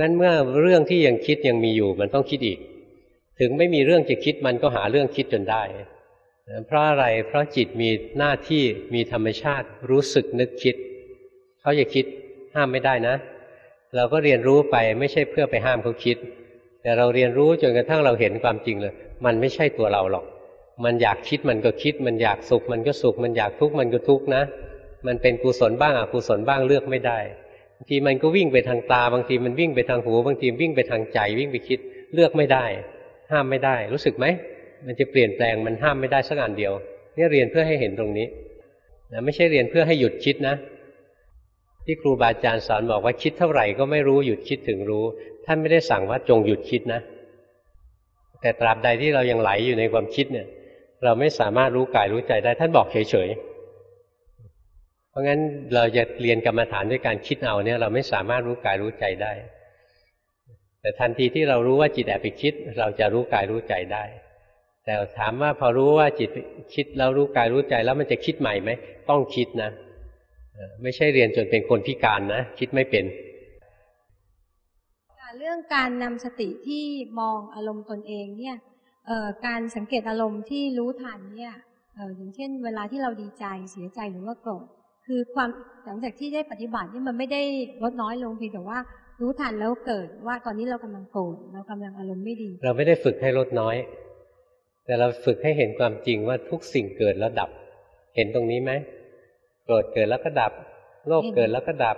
งั้นเมื่อเรื่องที่ยังคิดยังมีอยู่ มันต้องคิดอีก ถึงไม่มีเรื่องจะคิดมันก็หาเรื่องคิดจนได้ เพราะอะไร เพราะจิตมีหน้าที่มีธรรมชาติรู้สึกนึกคิด เขาจะคิดห้ามไม่ได้นะ เราก็เรียนรู้ไปไม่ใช่เพื่อไปห้ามเขาคิด แต่เราเรียนรู้จนกระทั่งเราเห็นความจริงเลย มันไม่ใช่ตัวเราหรอก มันอยากคิดมันก็คิด มันอยากสุขมันก็สุข มันอยากทุกข์มันก็ทุกข์นะ มันเป็นกุศลบ้างอกุศลบ้างเลือกไม่ได้บางทีมันก็วิ่งไปทางตา บางทีมันวิ่งไปทางหู บางทีวิ่งไปทางใจวิ่งไปคิดเลือกไม่ได้ ห้ามไม่ได้ รู้สึกไหมมันจะเปลี่ยนแปลงมันห้ามไม่ได้สักอันเดียวนี่เรียนเพื่อให้เห็นตรงนี้นะไม่ใช่เรียนเพื่อให้หยุดคิดนะ ที่ครูบาอาจารย์สอนบอกว่าคิดเท่าไหร่ก็ไม่รู้หยุดคิดถึงรู้ ท่านไม่ได้สั่งว่าจงหยุดคิดนะ แต่ตราบใดที่เรายังไหลอยู่ในความคิดเนี่ย เราไม่สามารถรู้กายรู้ใจได้ ท่านบอกเฉยๆเพราะงั้นเราจะเรียนกรรมฐานด้วยการคิดเอาเนี่ย เราไม่สามารถรู้กายรู้ใจได้ แต่ทันทีที่เรารู้ว่าจิตแอบไปคิด เราจะรู้กายรู้ใจได้ แต่ถามว่าพอรู้ว่าจิตคิดแล้วรู้กายรู้ใจแล้วมันจะคิดใหม่ไหมต้องคิดนะไม่ใช่เรียนจนเป็นคนพิการนะคิดไม่เป็นเรื่องการนำสติที่มองอารมณ์ตนเองเนี่ยการสังเกตอารมณ์ที่รู้ทันเนี่ยอย่างเช่น เวลาที่เราดีใจเสียใจหรือว่าโกรธคือความหลังจากที่ได้ปฏิบัตินี่มันไม่ได้ลดน้อยลงเพียงแต่ว่า รู้ทันแล้วเกิดว่าตอนนี้เรากำลังโกรธเรากำลังอารมณ์ไม่ดี เราไม่ได้ฝึกให้ลดน้อย แต่เราฝึกให้เห็นความจริงว่าทุกสิ่งเกิดแล้วดับ เห็นตรงนี้ไหมโกรธเกิดแล้วก็ดับ โลภเกิดแล้วก็ดับ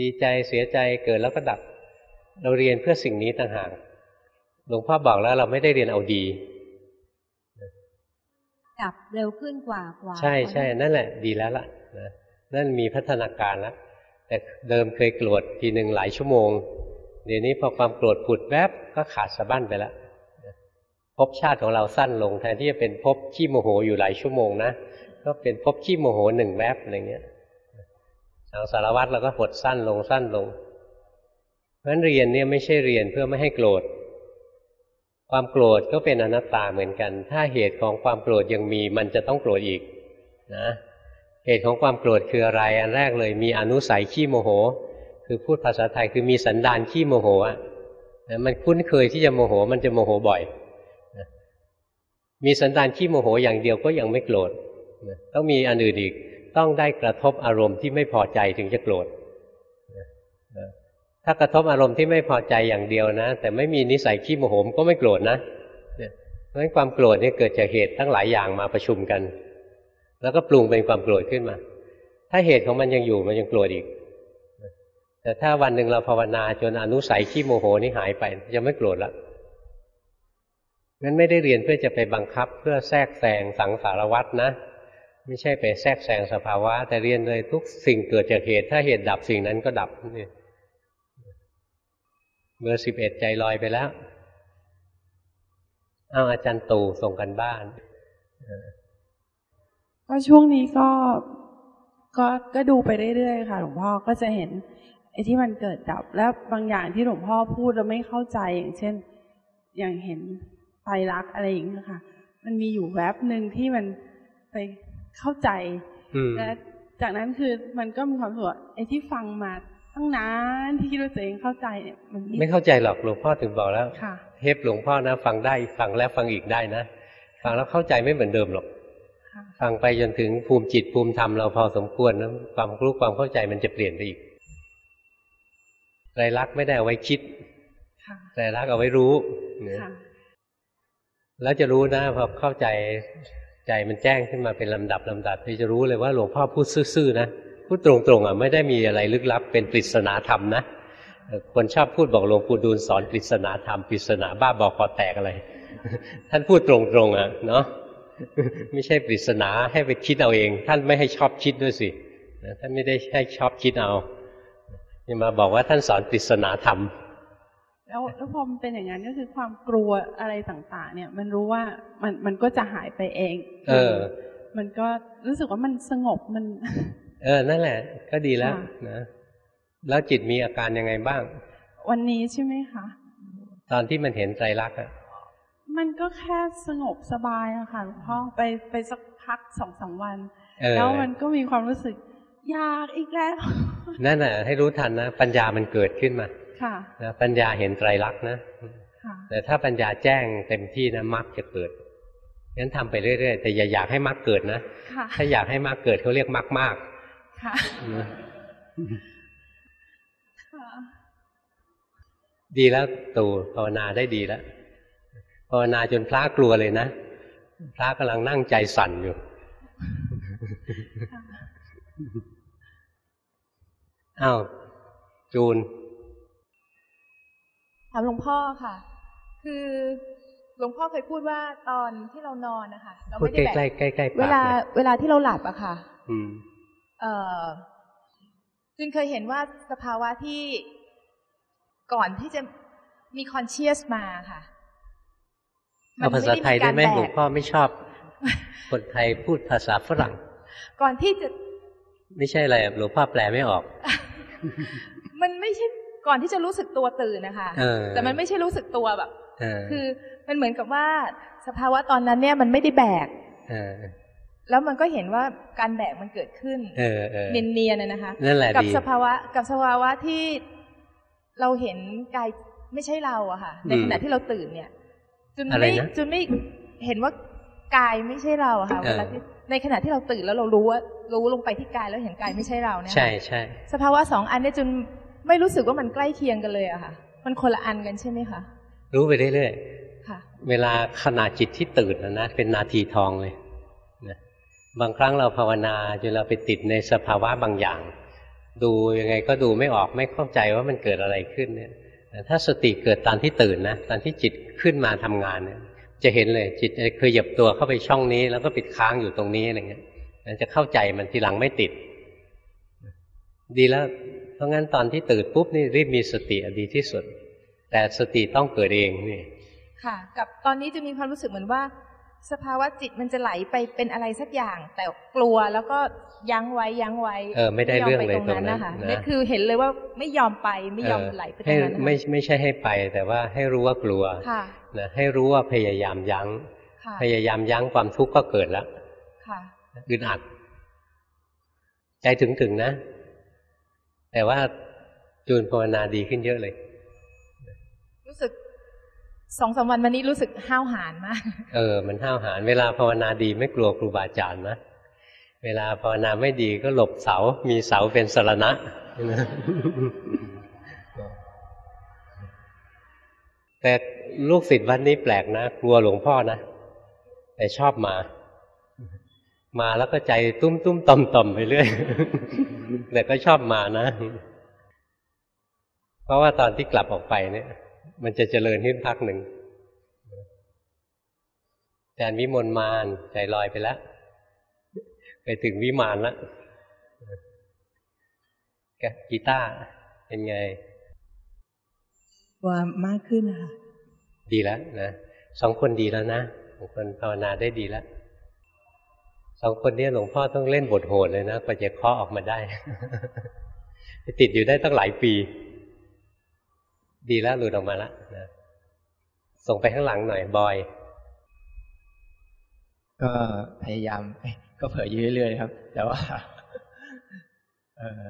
ดีใจเสียใจเกิดแล้วก็ดับ เราเรียนเพื่อสิ่งนี้ต่างหากหลวงพ่อบอกแล้วเราไม่ได้เรียนเอาดีดับเร็วขึ้นกว่ากว่า ใช่ใช่นั่นแหละ ดีแล้วล่ะนะนั่นมีพัฒนาการแล้ว แต่เดิมเคยโกรธทีหนึ่งหลายชั่วโมง เดี๋ยวนี้พอความโกรธผุดแวบก็ขาดสะบั้นไปแล้วภพชาติของเราสั้นลงแทนที่จะเป็นภพขี้โมโหอยู่หลายชั่วโมงนะก็เป็นภพขี้โมโหหนึ่งแวบอะไรเงี้ยสังสารวัตรเราก็หดสั้นลงสั้นลง เพราะฉะนั้นเรียนเนี่ยไม่ใช่เรียนเพื่อไม่ให้โกรธ ความโกรธก็เป็นอนัตตาเหมือนกัน ถ้าเหตุของความโกรธยังมีมันจะต้องโกรธอีกนะ เหตุของความโกรธคืออะไร อันแรกเลยมีอนุสัยขี้โมโห คือพูดภาษาไทยคือมีสันดานขี้โมโหอะมันคุ้นเคยที่จะโมโห มันจะโมโหบ่อย มีสันดานขี้โมโหอย่างเดียวก็ยังไม่โกรธต้องมีอันอื่นอีกต้องได้กระทบอารมณ์ที่ไม่พอใจถึงจะโกรธถ้ากระทบอารมณ์ที่ไม่พอใจอย่างเดียวนะ แต่ไม่มีนิสัยขี้โมโหก็ไม่โกรธนะเพราะฉะนั้นความโกรธนี่เกิดจากเหตุทั้งหลายอย่างมาประชุมกัน แล้วก็ปรุงเป็นความโกรธขึ้นมา ถ้าเหตุของมันยังอยู่มันยังโกรธอีก แต่ถ้าวันหนึ่งเราภาวนาจนอนุสัยขี้โมโหนี่หายไปจะไม่โกรธแล้วงั้นไม่ได้เรียนเพื่อจะไปบังคับเพื่อแทรกแซงสังสารวัตรนะ ไม่ใช่ไปแทรกแซงสภาวะ แต่เรียนเลยทุกสิ่งเกิดจากเหตุ ถ้าเหตุดับสิ่งนั้นก็ดับนี่เบอร์สิบเอ็ดใจลอยไปแล้ว เอาอาจารย์ตู่ส่งกันบ้าน ก็ช่วงนี้ก็ก็ก็ดูไปเรื่อยๆค่ะ หลวงพ่อก็จะเห็นไอ้ที่มันเกิดดับ แล้วบางอย่างที่หลวงพ่อพูดเราไม่เข้าใจอย่างเช่น อย่างเห็นไฟรักอะไรอย่างเงี้ยค่ะ มันมีอยู่แวบหนึ่งที่มันไปเข้าใจและจากนั้นคือมันก็มีความสุขไอ้ที่ฟังมาตั้งนานที่คิดว่าตัวเองเข้าใจเนี่ยมันไม่เข้าใจหรอกหลวงพ่อถึงบอกแล้วเทปหลวงพ่อนะ ฟังได้ฟังแล้วฟังอีกได้นะฟังแล้วเข้าใจไม่เหมือนเดิมหรอก ฟังไปจนถึงภูมิจิตภูมิธรรมเราพอสมควรนะความรู้ความเข้าใจมันจะเปลี่ยนไปอีกใจรักไม่ได้เอาไว้คิดใจรักเอาไว้รู้แล้วจะรู้นะพอเข้าใจใจมันแจ้งขึ้นมาเป็นลำดับลำดับที่จะรู้เลยว่าหลวงพ่อพูดซื่อๆนะพูดตรงๆอะไม่ได้มีอะไรลึกลับเป็นปริศนาธรรมนะคนชอบพูดบอกหลวงปู่ดูลสอนปริศนาธรรมปริศนาบ้าบอคอแตกอะไร ท่านพูดตรงๆอะเนาะ ไม่ใช่ปริศนาให้ไปคิดเอาเอง ท่านไม่ให้ชอบคิดด้วยสินะท่านไม่ได้ให้ชอบคิดเอาอย่ามาบอกว่าท่านสอนปริศนาธรรมแล้วแล้วพอมันเป็นอย่างนั้นก็คือความกลัวอะไรต่าง ๆ เนี่ย มันรู้ว่ามันมันก็จะหายไปเอง เออ มันก็รู้สึกว่ามันสงบมัน เออ นั่นแหละ ก็ดีแล้วค่ะนะแล้วจิตมีอาการยังไงบ้าง วันนี้ใช่ไหมคะ ตอนที่มันเห็นไตรลักษณ์อะ มันก็แค่สงบสบายอะค่ะหลวงพ่อไปไปสักพักสองสามวันเออแล้วมันก็มีความรู้สึกอยากอีกแล้ว นั่นแหละให้รู้ทันนะ ปัญญามันเกิดขึ้นมา ค่ะนะปัญญาเห็นไตรลักษณ์นะค่ะแต่ถ้าปัญญาแจ้งเต็มที่นะมรรคจะเกิดงั้นทำไปเรื่อยๆแต่อย่าอยากให้มรรคเกิดนะค่ะถ้าอยากให้มรรคเกิดเขาเรียกมรรคมากค่ะนะค่ะดีแล้วตูภาวนาได้ดีแล้ว ภาวนาจนพระกลัวเลยนะพระกำลังนั่งใจสั่นอยู่อ้าวจูนถามหลวงพ่อค่ะ คือหลวงพ่อเคยพูดว่าตอนที่เรานอนนะคะเราพูดไม่ใกได้ล้แบบๆใกล้ๆใกล้ๆเวปากลาเลยเวลาที่เราหลับอะค่ะอืมเอ่อจึงเคยเห็นว่าสภาวะที่ก่อนที่จะมีคอนเชียสมาค่ะ เอาภาษาไทยได้ไหมแบหลวงกพ่อไม่ชอบ คนไทยพูดภาษาฝรั่ง ก่อนที่จะ ไม่ใช่อะไรหลวงพ่อแปลไม่ออก มันไม่ใช่ก่อนที่จะรู้สึกตัวตื่นนะคะเออแต่มันไม่ใช่รู้สึกตัวแบบเออคือมันเหมือนกับว่าสภาวะตอนนั้นเนี่ยมันไม่ได้แบกเออแล้วมันก็เห็นว่าการแบกมันเกิดขึ้นเออเออเนียนๆนะนะคะนั่นแหละกับดีสภาวะกับสภาวะที่เราเห็นกายไม่ใช่เราอะค่ะ ในขณะที่เราตื่นเนี่ย จุนอะไรไม่นะจุนไม่เห็นว่ากายไม่ใช่เราอะค่ะเออเวลาที่ในขณะที่เราตื่นแล้วเรารู้ว่ารู้ลงไปที่กายแล้วเห็นกายไม่ใช่เราเนี่ยใช่ใช่สภาวะสองอันเนี่ยจุนไม่รู้สึกว่ามันใกล้เคียงกันเลยอะค่ะ มันคนละอันกันใช่ไหมคะรู้ไปเรื่อยค่ะๆเวลาขณะจิตที่ตื่นนะนะเป็นนาทีทองเลยนะบางครั้งเราภาวนาจนเราไปติดในสภาวะบางอย่าง ดูยังไงก็ดูไม่ออกไม่เข้าใจว่ามันเกิดอะไรขึ้นเนี่ย แต่ถ้าสติเกิดตอนที่ตื่นนะตอนที่จิตขึ้นมาทำงานเนี่ยจะเห็นเลยจิตเคยหยับตัวเข้าไปช่องนี้ แล้วก็ปิดค้างอยู่ตรงนี้อะไรเงี้ยมันจะเข้าใจมันทีหลังไม่ติด ดีแล้ว เพราะงั้นตอนที่ตื่นปุ๊บนี่รีบมีสติดีที่สุด แต่สติต้องเกิดเองนี่ค่ะ กับตอนนี้จะมีความรู้สึกเหมือนว่า สภาวะจิตมันจะไหลไปเป็นอะไรสักอย่าง แต่กลัวแล้วก็ยั้งไว้ยั้งไว้เออไม่ได้เรื่องเลยยอมไปตรงนั้นตรงนั้นนะคะนะนี่คือเห็นเลยว่าไม่ยอมไปไม่ยอมไหลไปตรให้งนั้นนะคะไม่ไม่ใช่ให้ไป แต่ว่าให้รู้ว่ากลัวค่ะนะให้รู้ว่าพยายามยัง้งค่ะพยายามยั้งความทุกข์ก็เกิดแล้วค่ะอึดอัด ใจถึงถึงๆนะ แต่ว่าจูนภาวนาดีขึ้นเยอะเลย รู้สึก สองสามวันมานี้รู้สึกห้าวหาญมาก เออ มันห้าวหาญเวลาภาวนาดีไม่กลัวครูบาอาจารย์นะ เวลาภาวนาไม่ดีก็หลบเสา มีเสาเป็นสรณะ แต่ลูกศิษย์วัดนี้แปลกนะ กลัวหลวงพ่อนะ แต่ชอบมา มาแล้วก็ใจตุ้มตุ้มต่อมต่อมไปเรื่อย แต่ก็ชอบมานะ เพราะว่าตอนที่กลับออกไปเนี่ย มันจะเจริญขึ้นพักหนึ่งอาจารย์วิมลมานใจลอยไปแล้ว ไปถึงวิมานแล้วแกกีตาร์เป็นไง ว่ามากขึ้นนะคะดีแล้วนะสองคนดีแล้วนะสองคนภาวนาได้ดีแล้วสองคนเนี้หลวงพ่อต้องเล่นบทโหดเลยนะกว่าจะเคาะออกมาได้ไปติดอยู่ได้ตั้งหลายปี ดีแล้วหลุดออกมาแล้วนะส่งไปข้างหลังหน่อยบอย ก็พยายามเอ้ยก็เผยอยู่เรื่อยๆครับ แต่ว่า เออ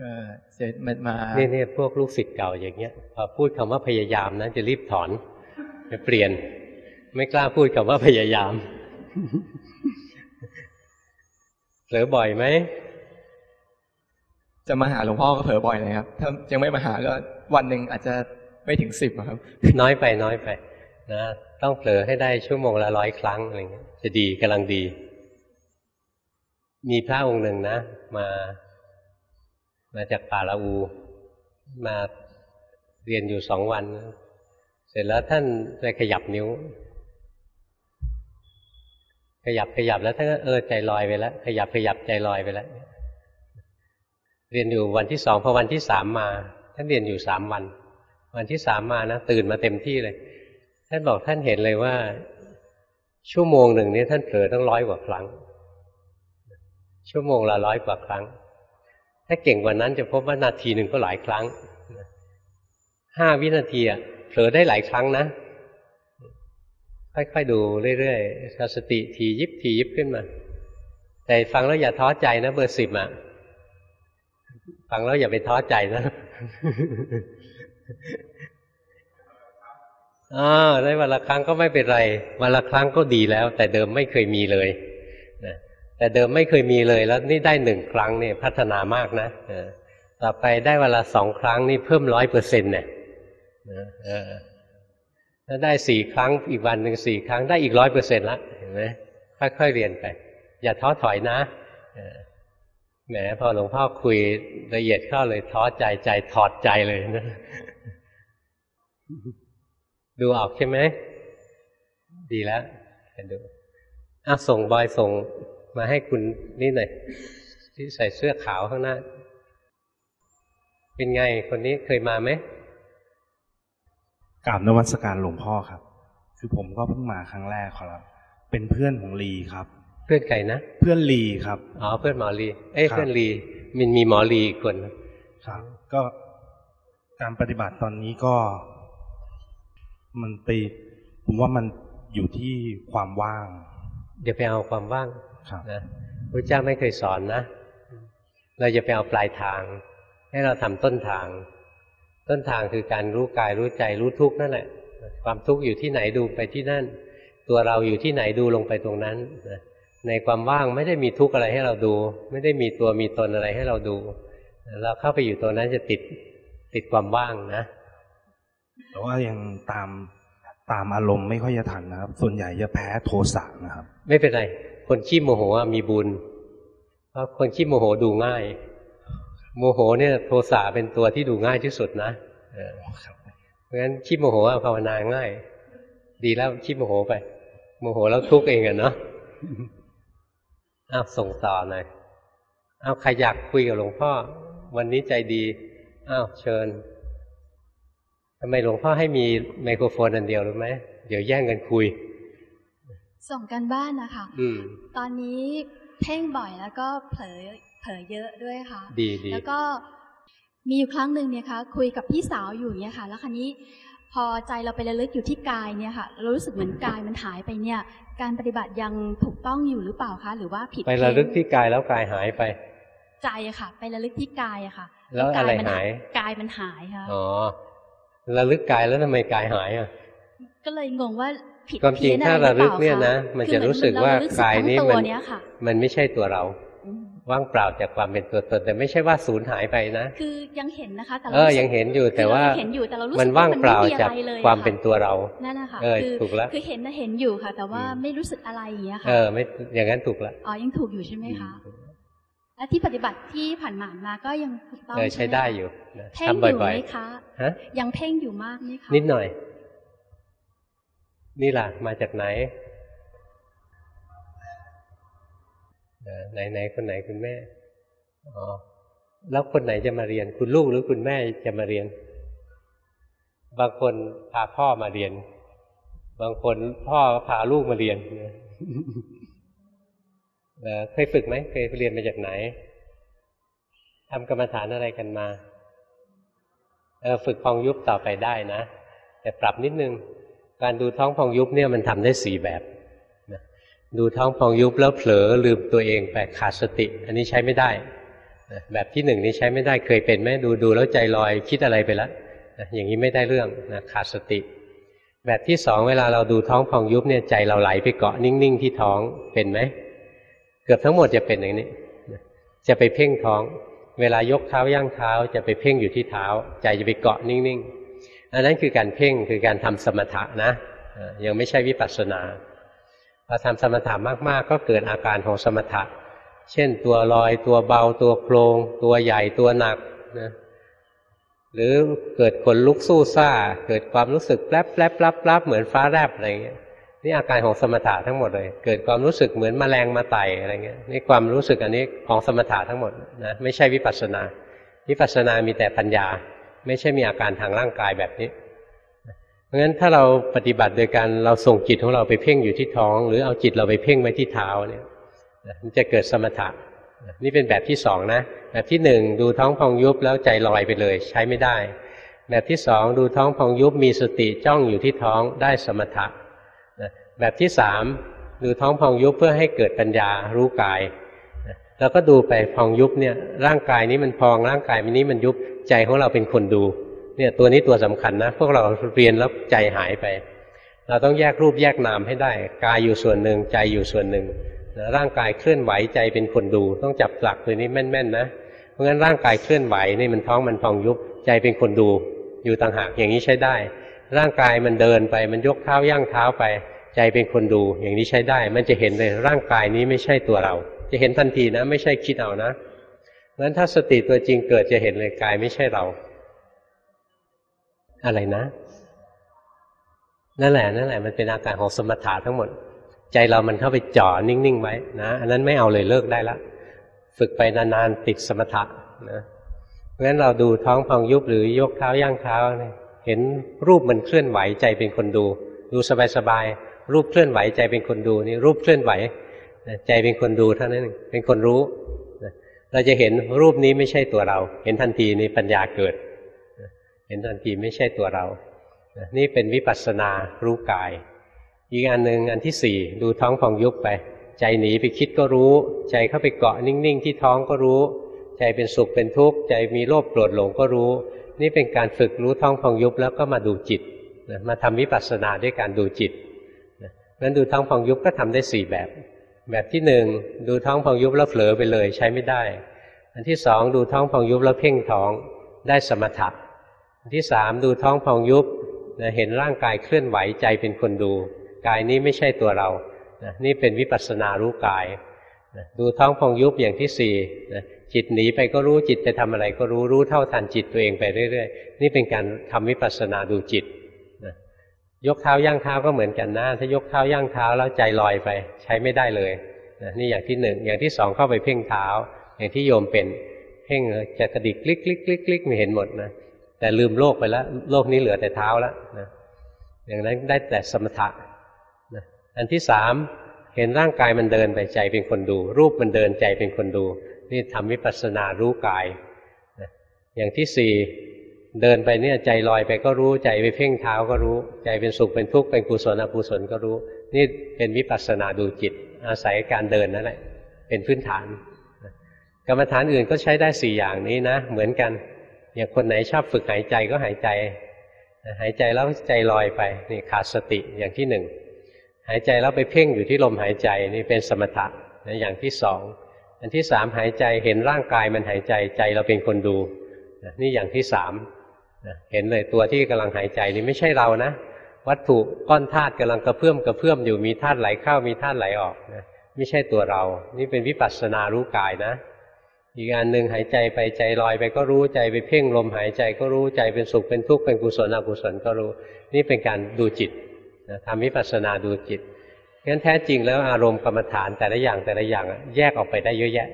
ก็เสร็จมันมาเนี่ยเนี่ยพวกลูกศิษย์เก่าอย่างเงี้ยพอพูดคำว่าพยายามนะจะรีบถอนจะเปลี่ยน ไม่กล้าพูดคำว่าพยายามเผลอบ่อยไหม จะมาหาหลวงพ่อก็เผลอบ่อยเลยครับ ถ้ายังไม่มาหาก็วันหนึ่งอาจจะไม่ถึงสิบครับ น้อยไปน้อยไปนะต้องเผลอให้ได้ชั่วโมงละร้อยครั้งอะไรเงี้ยจะดีกำลังดี มีพระองค์หนึ่งนะ มา มาจากป่าละอู มาเรียนอยู่สองวัน เสร็จแล้วท่านไปขยับนิ้ว ขยับขยับแล้วท่านก็เออใจลอยไปแล้ว ขยับขยับใจลอยไปแล้ว เรียนอยู่วันที่สองพอวันที่สามมา ท่านเรียนอยู่สามวัน วันที่สามมานะตื่นมาเต็มที่เลย ท่านบอกท่านเห็นเลยว่า ชั่วโมงหนึ่งนี้ท่านเผลอตั้งร้อยกว่าครั้ง ชั่วโมงละร้อยกว่าครั้ง ถ้าเก่งกว่านั้นจะพบว่านาทีหนึ่งก็หลายครั้งห้าวินาทีอะเผลอได้หลายครั้งนะ ค่อยๆดูเรื่อยๆสติทียิบทียิบขึ้นมา แต่ฟังแล้วอย่าท้อใจนะเบอร์สิบอะ ฟังแล้วอย่าไปท้อใจนะอ่าได้วันละครั้งก็ไม่เป็นไรวันละครั้งก็ดีแล้ว แต่เดิมไม่เคยมีเลยนะแต่เดิมไม่เคยมีเลยแล้วนี่ได้หนึ่งครั้งเนี่ยพัฒนามากนะต่อไปได้วันละสองครั้งนี่เพิ่มร้อยเปอร์เซ็นต์เนี่ยถ้าได้สี่ครั้งอีกวันหนึ่งสี่ครั้งได้อีกร้อยเปอร์เซ็นต์ละเห็นไหมค่อยๆเรียนไป อย่าท้อถอยนะ แหมพอหลวงพ่อคุยละเอียดเข้าเลยท้อใจใจถอดใจเลยนะ ดูออกใช่ไหม ดีแล้วเห็นดูอะส่งบอยส่งมาให้คุณนี่หน่อยที่ใส่เสื้อขาวข้างหน้า เป็นไงคนนี้เคยมาไหมกราบนวัตการหลวงพ่อครับ คือผมก็เพิ่งมาครั้งแรกครับ เป็นเพื่อนของลีครับ พื่อนใครนะเพื่อนลีครับอ๋อเพื่อนหมอลีเอ้ยครับเพื่อนลีมันมีหมอลีอีกคนครับก็การปฏิบัติตอนนี้ก็ มันไปผมว่ามันอยู่ที่ความว่างเดี๋ยวไปเอาความว่างครับนะพระเจ้าไม่เคยสอนนะ เราจะไปเอาปลายทาง ให้เราทำต้นทาง ต้นทางคือการรู้กายรู้ใจรู้ทุกข์นั่นแหละ ความทุกข์อยู่ที่ไหนดูไปที่นั่น ตัวเราอยู่ที่ไหนดูลงไปตรงนั้นนะ ในความว่างไม่ได้มีทุกข์อะไรให้เราดู ไม่ได้มีตัวมีตนอะไรให้เราดู เราเข้าไปอยู่ตรงนั้นจะติดติดความว่างนะแต่ว่ายังตามตามอารมณ์ไม่ค่อยจะทันนะครับ ส่วนใหญ่จะแพ้โทสะนะครับ ไม่เป็นไร คนขี้โมโหอะมีบุญ เพราะคนขี้โมโหดูง่าย โมโหเนี่ยโทสะเป็นตัวที่ดูง่ายที่สุดนะเออเพราะฉะนั้นขี้โมโหอะภาวนาง่าย ดีแล้วขี้โมโหไป โมโหแล้วทุกข์เองอะเนาะ อ้าวส่งต่อหน่อยอ้าวใครอยากคุยกับหลวงพ่อ วันนี้ใจดีอ้าวเชิญทำไมหลวงพ่อให้มีไมโครโฟนอันเดียวรู้ไหมเดี๋ยวแย่งกันคุย ส่งกันบ้านนะคะอืมตอนนี้เพ่งบ่อยแล้วก็เผลอเผลอเยอะด้วยค่ะ ดีดีแล้วก็มีอยู่ครั้งหนึ่งเนี่ยค่ะคุยกับพี่สาวอยู่เนี่ยค่ะ แล้วคราวนี้ พอใจเราไประลึกอยู่ที่กายเนี่ยค่ะ เรารู้สึกเหมือนกายมันหายไปเนี่ย การปฏิบัติยังถูกต้องอยู่หรือเปล่าคะ หรือว่าผิดไประลึกที่กายแล้วกายหายไป ใจอะค่ะ ไประลึกที่กายอะค่ะ แล้วอะไรกายมันหายกายมันหายค่ะอ๋อระลึกกายแล้วทำไมกายหายอะก็เลยงงว่าผิดความจริงเพี้ยนถ้าอะไรหระรือลึเปกล่าเนี่ยคะนะมันคือจะเหรู้สึกว่าเรรู้สึกายนี้ทั้งมัตัวนเนี้ยค่ะมันไม่ใช่ตัวเราอืม ว่างเปล่าจากความเป็นตัวตน แต่ไม่ใช่ว่าสูญหายไปนะ คือยังเห็นนะคะแต่เอราอรู้สึกยังเห็นอยู่แต่ว่าคือเรเห็นอยู่แต่เรารู้สึกมันว่างเปล่าไม่มีจากอะไรเลยความะเป็นตัวเรานั่นนะคะเออคือถูกแล้วคือเห็นนะเห็นอยู่ค่ะ แต่ว่าอืมไม่รู้สึกอะไรอย่างเงี้ยเอค่ะอไม่อย่างนั้นถูกแล้วอ๋อยังถูกอยู่ใช่ไหมคะและที่ปฏิบัติที่ผ่านมามาก็ยังถูกต้องเออใช้หมได้คะอยู่นะเพ่งทำอยู่บ่อยไหมคะๆฮะยังเพ่งอยู่มากไหมคะนิดหน่อย นี่ล่ะมาจากไหน ไหนไหนคนไหนคุณแม่อ๋อแล้วคนไหนจะมาเรียน คุณลูกหรือคุณแม่จะมาเรียน บางคนพาพ่อมาเรียน บางคนพ่อพาลูกมาเรียนเคยฝึกไหมเคยเรียนมาจากไหนทำกรรมฐานอะไรกันมาเออฝึกพองยุบต่อไปได้นะ แต่ปรับนิดนึง การดูท้องพองยุบเนี่ยมันทำได้สี่แบบ ดูท้องพองยุบแล้วเผลอลืมตัวเองไปขาดสติ อันนี้ใช้ไม่ได้แบบที่หนึ่งนี้ใช้ไม่ได้เคยเป็นไหมดูดูแล้วใจลอยคิดอะไรไปแล้วนะอย่างนี้ไม่ได้เรื่องนะขาดสติ แบบที่สองเวลาเราดูท้องพองยุบเนี่ยใจเราไหลไปเกาะนิ่งๆที่ท้องเป็นไหมเกือบทั้งหมดจะเป็นอย่างนี้ จะไปเพ่งท้อง เวลายกเท้าย่างเท้าจะไปเพ่งอยู่ที่เท้า ใจจะไปเกาะนิ่งๆอันนั้นคือการเพ่งคือการทำสมถะนะยังไม่ใช่วิปัสสนา พอทำสมถะมากๆ ก็เกิดอาการของสมถะ เช่นตัวลอยตัวเบาตัวโครง ตัวใหญ่ตัวหนักนะหรือเกิดขนลุกสู้ซ่า เกิดความรู้สึกแปลบแปลบแปลบแปลบเหมือนฟ้าแลบอะไรเงี้ยนี่อาการของสมถะทั้งหมดเลย เกิดความรู้สึกเหมือนมแมลงมาไต่อะไรเงี้ยนี่ความรู้สึกอันนี้ของสมถะทั้งหมดนะไม่ใช่วิปัสสนา วิปัสสนามีแต่ปัญญา ไม่ใช่มีอาการทางร่างกายแบบนี้ เพราะฉะนั้นถ้าเราปฏิบัติโดยการเราส่งจิตของเราไปเพ่งอยู่ที่ท้อง หรือเอาจิตเราไปเพ่งไว้ที่เท้าเนี่ยมันจะเกิดสมถะนี่เป็นแบบที่สองนะแบบที่หนึ่งดูท้องพองยุบแล้วใจลอยไปเลย ใช้ไม่ได้ แบบที่สองดูท้องพองยุบมีสติจ้องอยู่ที่ท้องได้สมถะแบบที่สามดูท้องพองยุบเพื่อให้เกิดปัญญารู้กายแล้วก็ดูไปพองยุบเนี่ยร่างกายนี้มันพองร่างกายนี้มันยุบใจของเราเป็นคนดู เนี่ยตัวนี้ตัวสำคัญนะ พวกเราเรียนแล้วใจหายไป เราต้องแยกรูปแยกนามให้ได้ กายอยู่ส่วนหนึ่งใจอยู่ส่วนหนึ่งร่างกายเคลื่อนไหวใจเป็นคนดู ต้องจับหลักตัวนี้แม่นๆนะ เพราะงั้นร่างกายเคลื่อนไหวนี่มันท้องมันพองยุบใจเป็นคนดู อยู่ต่างหากอย่างนี้ใช้ได้ ร่างกายมันเดินไปมันยกเท้าย่างเท้าไป ใจเป็นคนดู อย่างนี้ใช้ได้ มันจะเห็นเลยร่างกายนี้ไม่ใช่ตัวเรา จะเห็นทันทีนะ ไม่ใช่คิดเอานะงั้นถ้าสติตัวจริงเกิดจะเห็นเลยกายไม่ใช่เรา อะไรนะนั่นแหละนั่นแหละมันเป็นอาการของสมถะทั้งหมด ใจเรามันเข้าไปจ่อนิ่งๆไว้นะอันนั้นไม่เอาเลยเลิกได้ละฝึกไปนานๆติดสมถะนะเพราะฉะนั้นเราดูท้องพองยุบหรือยกเท้าย่างเท้าเนี่ยเห็นรูปมันเคลื่อนไหวใจเป็นคนดู ดูสบายๆรูปเคลื่อนไหวใจเป็นคนดูนี่รูปเคลื่อนไหวใจเป็นคนดูเท่านั้นเป็นคนรู้เราจะเห็นรูปนี้ไม่ใช่ตัวเรา เห็นทันทีในปัญญาเกิด เห็นทันทีไม่ใช่ตัวเรา นี่เป็นวิปัสสนารู้กาย อีกอันหนึ่งอันที่สี่ดูท้องพองยุบไป ใจหนีไปคิดก็รู้ ใจเข้าไปเกาะนิ่งๆ ที่ท้องก็รู้ ใจเป็นสุขเป็นทุกข์ใจมีโลภโกรธหลงก็รู้ นี่เป็นการฝึกรู้ท้องพองยุบแล้วก็มาดูจิตมาทำวิปัสสนาด้วยการดูจิตนั้นดูท้องพองยุบก็ทำได้สี่แบบ แบบที่หนึ่งดูท้องพองยุบแล้วเผลอไปเลยใช้ไม่ได้ อันที่สองดูท้องพองยุบแล้วเพ่งท้องได้สมถะ ที่สามดูท้องพองยุบเห็นร่างกายเคลื่อนไหวใจเป็นคนดู กายนี้ไม่ใช่ตัวเรานะนี่เป็นวิปัสสนารู้กายนะดูท้องพองยุบอย่างที่สี่นะจิตหนีไปก็รู้จิตไปทำอะไรก็รู้รู้เท่าทันจิตตัวเองไปเรื่อยๆ นี่เป็นการทำวิปัสสนาดูจิตนะยกเท้าย่างเท้าก็เหมือนกันนะถ้ายกเท้าย่างเท้าแล้วใจลอยไป ใช้ไม่ได้เลยนะนี่อย่างที่หนึ่งอย่างที่สองเข้าไปเพ่งเท้า อย่างที่โยมเป็น เพ่งจะกระดิกคลิกคลิกคลิกคลิกไม่เห็นหมดนะ แต่ลืมโลกไปแล้ว โลกนี้เหลือแต่เท้าแล้วนะอย่างนั้นได้แต่สมถะนะอันที่สามเห็นร่างกายมันเดินไปใจเป็นคนดู รูปมันเดินใจเป็นคนดู นี่ทำวิปัสสนารู้กายนะอย่างที่สี่เดินไปเนี่ยใจลอยไปก็รู้ใจไปเพ่งเท้าก็รู้ ใจเป็นสุขเป็นทุกข์เป็นกุศลอกุศลก็รู้ นี่เป็นวิปัสสนาดูจิต อาศัยการเดินนั่นแหละเป็นพื้นฐานกรรมฐานอื่นก็ใช้ได้สี่อย่างนี้นะ เหมือนกัน อย่างคนไหนชอบฝึกหายใจก็หายใจ หายใจแล้วใจลอยไปนี่ขาดสติอย่างที่หนึ่งหายใจแล้วไปเพ่งอยู่ที่ลมหายใจนี่เป็นสมถะนะอย่างที่สองอันที่สามหายใจเห็นร่างกายมันหายใจใจเราเป็นคนดูนะนี่อย่างที่สามนะเห็นเลยตัวที่กำลังหายใจนี่ไม่ใช่เรานะ วัตถุก้อนธาตุกำลังกระเพื่อมกระเพื่อมอยู่มีธาตุไหลเข้ามีธาตุไหลออกนะไม่ใช่ตัวเรา นี่เป็นวิปัสสนารู้กายนะ อีกอันหนึ่งหายใจไปใจลอยไปก็รู้ใจไปเพ่งลมหายใจก็รู้ใจเป็นสุขเป็นทุกข์เป็นกุศลอกุศลก็รู้ นี่เป็นการดูจิตทำวิปัสสนาดูจิตงั้นแท้จริงแล้วอารมณ์กรรมฐานแต่ละอย่างแต่ละอย่างแยกออกไปได้เยอะแยะ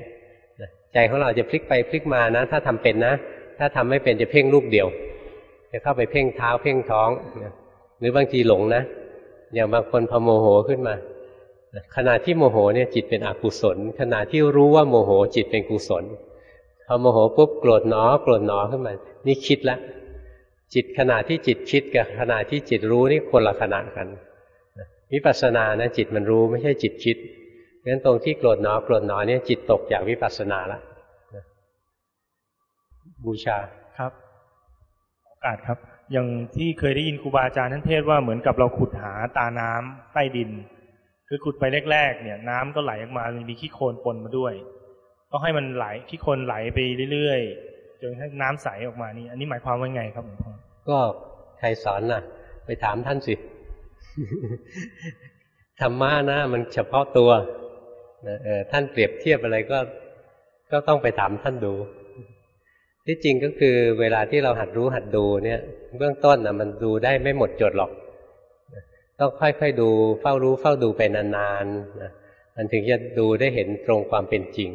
ใจของเราจะพลิกไปพลิกมานะ ถ้าทำเป็นนะ ถ้าทำไม่เป็นจะเพ่งลูกเดียว จะเข้าไปเพ่งเท้าเพ่งท้อง หรือบางทีหลงนะอย่างบางคนพอโมโหขึ้นมา ขณะที่โมโหเนี่ยจิตเป็นอกุศล ขณะที่รู้ว่าโมโหจิตเป็นกุศลพอโมโหปุ๊บโกรธหนอโกรธหนอขึ้นมา นี่คิดแล้วจิตขณะที่จิตคิดกับขณะที่จิตรู้นี่คนละขณะกันวิปัสสนานะจิตมันรู้ไม่ใช่จิตคิดงั้นตรงที่โกรธหนอโกรธหนอเนี่ยจิตตกจากวิปัสสนาละบูชาครับโอกาสครับ อย่างที่เคยได้ยินครูบาอาจารย์ท่านเทศว่าเหมือนกับเราขุดหาตาน้ำใต้ดิน คือขุดไปแรกๆ เนี่ย น้ำก็ไหลออกมามีขี้โคลนปนมาด้วย ต้องให้มันไหลขี้โคลนไหลไปเรื่อยๆ จนให้น้ำใสออกมานี่ อันนี้หมายความว่าไงครับหลวงพ่อ ก็ใครสอนน่ะ ไปถามท่านสิ ธรรมะนะ มันเฉพาะตัวเออท่านเปรียบเทียบอะไรก็ ก็ต้องไปถามท่านดู ที่จริงก็คือเวลาที่เราหัดรู้หัดดูเนี่ย เบื้องต้นนะมันดูได้ไม่หมดจดหรอก ต้องค่อยๆดูเฝ้ารู้เฝ้าดูไปนานๆนะมันถึงจะดูได้เห็นตรงความเป็นจริง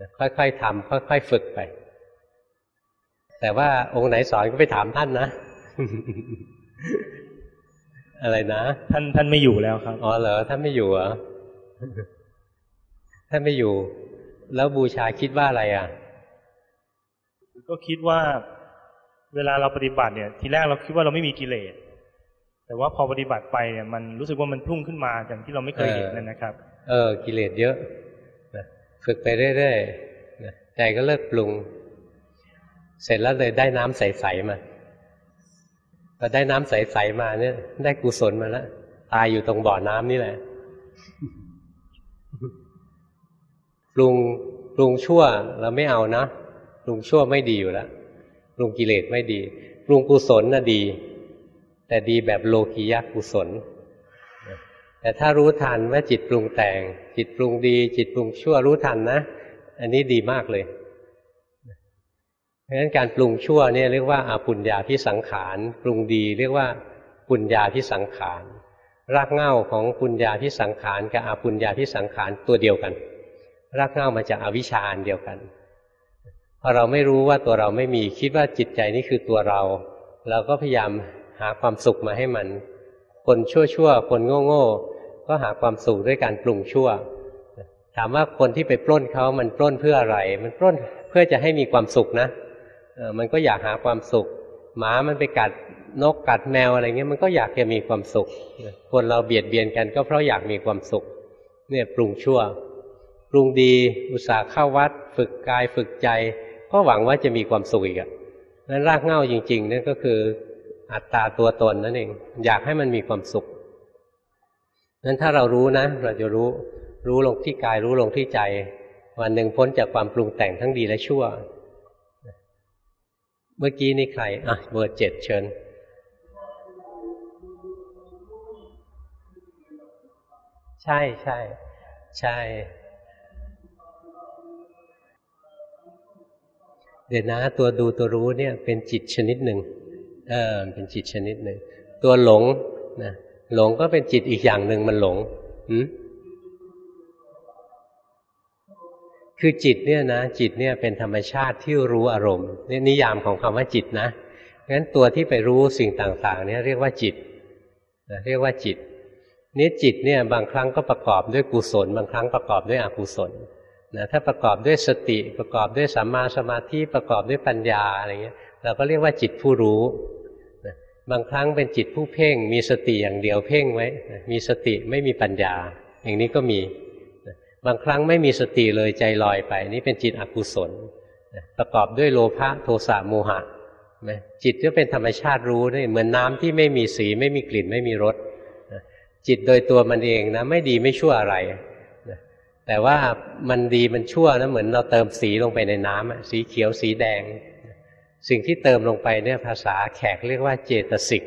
นะค่อยๆทำค่อยๆฝึกไป แต่ว่าองค์ไหนสอนก็ไปถามท่านนะอะไรนะท่านท่านไม่อยู่แล้วครับอ๋อเหรอท่านไม่อยู่เหรอท่านไม่อยู่ แล้วบูชาคิดว่าอะไรอะ ก็คิดว่า เวลาเราปฏิบัติเนี่ย ทีแรกเราคิดว่าเราไม่มีกิเลส แต่ว่าพอปฏิบัติไปเนี่ยมันรู้สึกว่ามันพุ่งขึ้นมาอย่างที่เราไม่เคยเห็นนั่นนะครับ เออกิเลสเยอะนะฝึกไปเรื่อยๆนะใจก็เลิกปรุง เสร็จแล้วเลยได้น้ำใสๆมาพอได้น้ำใสๆมาเนี่ย ได้กุศลมาแล้วตายอยู่ตรงบ่อน้ำนี่แหละปรุงปรุงชั่วเราไม่เอานะปรุงชั่วไม่ดีอยู่แล้วปรุงกิเลสไม่ดีปรุงกุศลน่ะดี แต่ดีแบบโลกียกุศล แต่ถ้ารู้ทันว่าจิตปรุงแต่ง จิตปรุงดี จิตปรุงชั่วรู้ทันนะ อันนี้ดีมากเลยเพราะฉะนั้นการปรุงชั่วเนี่ยเรียกว่าอาปุญญาพิสังขารปรุงดี เรียกว่าปุญญาพิสังขารรากเหง้าของปุญญาพิสังขารกับอาปุญญาพิสังขารตัวเดียวกัน รากเหง้ามาจากอวิชชาอันเดียวกันพอเราไม่รู้ว่าตัวเราไม่มีคิดว่าจิตใจนี่คือตัวเรา เราก็พยายาม หาความสุขมาให้มัน คนชั่วๆ คนโง่ๆ ก็หาความสุขด้วยการปรุงชั่ว ถามว่าคนที่ไปปล้นเขามันปล้นเพื่ออะไร มันปล้นเพื่อจะให้มีความสุขนะมันก็อยากหาความสุข หมามันไปกัดนกกัดแมวอะไรเงี้ยมันก็อยากจะมีความสุข คนเราเบียดเบียนกันก็เพราะอยากมีความสุข เนี่ยปรุงชั่ว ปรุงดีอุตส่าห์เข้าวัด ฝึกกายฝึกใจ ก็หวังว่าจะมีความสุขอีกอะนั้นรากเหง้าจริงๆนั่นก็คือ อัตตาตัวตนนั่นเอง อยากให้มันมีความสุขนั้นถ้าเรารู้นะ เราจะรู้รู้ลงที่กายรู้ลงที่ใจ วันหนึ่งพ้นจากความปรุงแต่งทั้งดีและชั่ว เมื่อกี้นี่ใคร อะเบอร์เจ็ดเชิญใช่ใช่ใช่เดี๋ยวนะตัวดูตัวรู้เนี่ยเป็นจิตชนิดหนึ่ง เออเป็นจิตชนิดหนึ่งตัวหลงนะหลงก็เป็นจิตอีกอย่างหนึ่งมันหลงอืมคือจิตเนี่ยนะจิตเนี่ยเป็นธรรมชาติที่รู้อารมณ์นี่นิยามของคำว่าจิตนะงั้นตัวที่ไปรู้สิ่งต่างๆเนี่ยเรียกว่าจิตนะเรียกว่าจิตนี้จิตเนี่ยบางครั้งก็ประกอบด้วยกุศล บางครั้งประกอบด้วยอกุศลนะถ้าประกอบด้วยสติประกอบด้วยสัมมาสมาธิประกอบด้วยปัญญาอะไรเงี้ยเราก็เรียกว่าจิตผู้รู้ บางครั้งเป็นจิตผู้เพ่ง มีสติอย่างเดียวเพ่งไว้ มีสติไม่มีปัญญา อย่างนี้ก็มี บางครั้งไม่มีสติเลยใจลอยไป นี่เป็นจิตอกุศล ประกอบด้วยโลภะโทสะโมหะจิตก็เป็นธรรมชาติรู้นี่เหมือนน้าที่ไม่มีสี ไม่มีกลิ่นไม่มีรสจิตโดยตัวมันเองนะไม่ดีไม่ชั่วอะไรแต่ว่ามันดีมันชั่วนะเหมือนเราเติมสีลงไปในน้ำสีเขียวสีแดง สิ่งที่เติมลงไปเนี่ยภาษาแขกเรียกว่าเจตสิก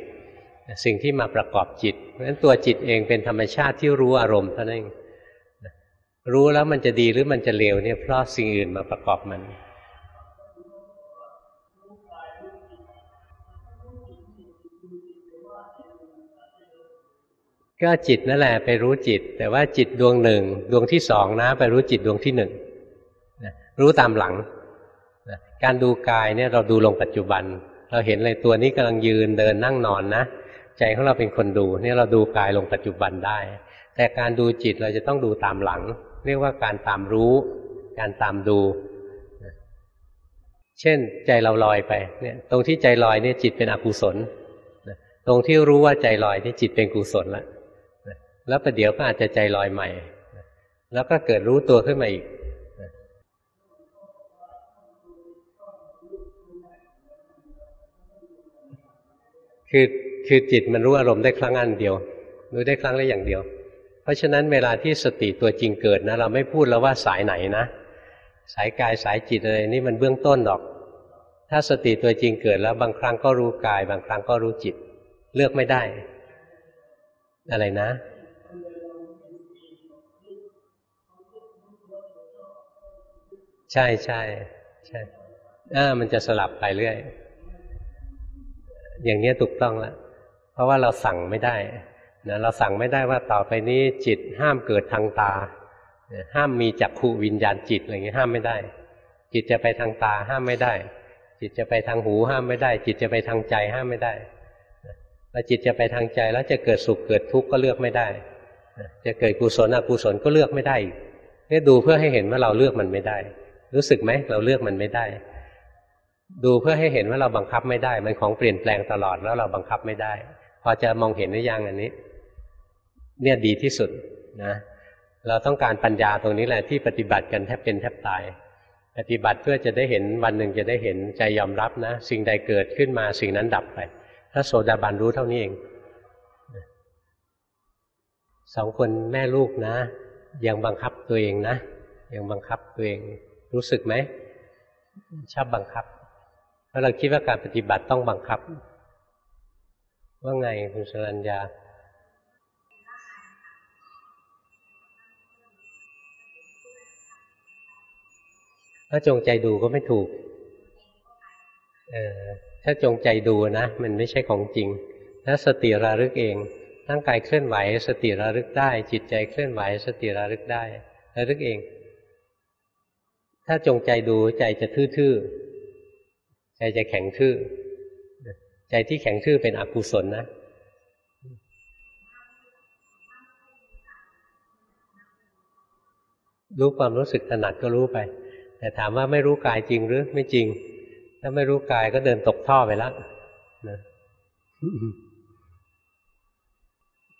สิ่งที่มาประกอบจิต เพราะฉะนั้นตัวจิตเองเป็นธรรมชาติที่รู้อารมณ์เท่านั้นเองรู้แล้วมันจะดีหรือมันจะเลวเนี่ยเพราะสิ่งอื่นมาประกอบมัน ก็จิตนั่นแหละไปรู้จิต แต่ว่าจิตดวงหนึ่ง ดวงที่สองนะ ไปรู้จิตดวงที่หนึ่งรู้ตามหลัง การดูกายเนี่ยเราดูลงปัจจุบัน เราเห็นเลยตัวนี้กำลังยืนเดินนั่งนอนนะใจของเราเป็นคนดูเนี่ยเราดูกายลงปัจจุบันได้ แต่การดูจิตเราจะต้องดูตามหลัง เรียกว่าการตามรู้ การตามดู เช่นใจเราลอยไปเนี่ยตรงที่ใจลอยเนี่ยจิตเป็นอกุศลตรงที่รู้ว่าใจลอยนี่จิตเป็นกุศลละแล้วประเดี๋ยวก็อาจจะใจลอยใหม่ แล้วก็เกิดรู้ตัวขึ้นมาอีก คือคือจิตมันรู้อารมณ์ได้ครั้งอันเดียว รู้ได้ครั้งละอย่างเดียว เพราะฉะนั้นเวลาที่สติตัวจริงเกิดนะ เราไม่พูดแล้วว่าสายไหนนะ สายกายสายจิตอะไรนี่มันเบื้องต้นหรอก ถ้าสติตัวจริงเกิดแล้วบางครั้งก็รู้กาย บางครั้งก็รู้จิต เลือกไม่ได้ อะไรนะใช่ใช่ใช่อ่ามันจะสลับไปเรื่อย อย่างนี้ถูกต้องแล้วเพราะว่าเราสั่งไม่ได้นะเราสั่งไม่ได้ว่าต่อไปนี้จิตห้ามเกิดทางตา ห้ามมีจักขูวิญญาณจิตอะไรเงี้ยห้ามไม่ได้ จิตจะไปทางตาห้ามไม่ได้ จิตจะไปทางหูห้ามไม่ได้ จิตจะไปทางใจห้ามไม่ได้แล้วจิตจะไปทางใจแล้วจะเกิดสุขเกิดทุกข์ก็เลือกไม่ได้ จะเกิดกุศลอกุศลก็เลือกไม่ได้เนี่ยดูเพื่อให้เห็นว่าเราเลือกมันไม่ได้ รู้สึกไหมเราเลือกมันไม่ได้ ดูเพื่อให้เห็นว่าเราบังคับไม่ได้ มันของเปลี่ยนแปลงตลอดแล้วเราบังคับไม่ได้ พอจะมองเห็นหรือยังอันนี้ เนี่ยดีที่สุดนะเราต้องการปัญญาตรงนี้แหละที่ปฏิบัติกันแทบเป็นแทบตาย ปฏิบัติเพื่อจะได้เห็นวันหนึ่งจะได้เห็นใจยอมรับนะ สิ่งใดเกิดขึ้นมาสิ่งนั้นดับไปถ้าโสดาบันรู้เท่านี้เองสองคนแม่ลูกนะ ยังบังคับตัวเองนะ ยังบังคับตัวเอง รู้สึกไหมชอบบังคับ เพราะเราคิดว่าการปฏิบัติต้องบังคับ ว่าไงคุณสรัญญาถ้าจงใจดูก็ไม่ถูก เออถ้าจงใจดูนะ มันไม่ใช่ของจริง ถ้าสติระลึกเอง ร่างกายเคลื่อนไหว สติระลึกได้ จิตใจเคลื่อนไหว สติระลึกได้ ระลึกเอง ถ้าจงใจดูใจจะทื่อ ใจจะแข็งทื่อใจที่แข็งทื่อเป็นอกุศลนะรู้ความรู้สึกถนัดก็รู้ไป แต่ถามว่าไม่รู้กายจริงหรือไม่จริง ถ้าไม่รู้กายก็เดินตกท่อไปแล้วนะ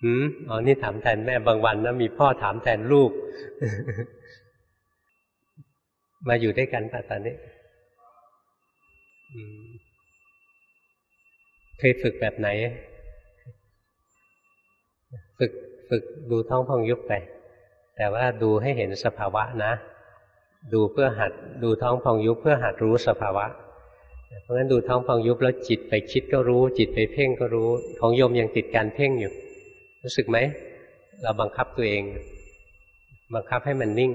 อืมอ๋อนี่ถามแทนแม่บางวันนะมีพ่อถามแทนลูก มาอยู่ด้วยกันป่ะตอนนี้ เคยฝึกแบบไหน ฝึกฝึกดูท้องพองยุบไป แต่ว่าดูให้เห็นสภาวะนะ ดูเพื่อหัดดูท้องพองยุบเพื่อหัดรู้สภาวะ เพราะฉะนั้นดูท้องพองยุบแล้วจิตไปคิดก็รู้ จิตไปเพ่งก็รู้ ของโยมยังติดการเพ่งอยู่ รู้สึกไหม เราบังคับตัวเอง บังคับให้มันนิ่ง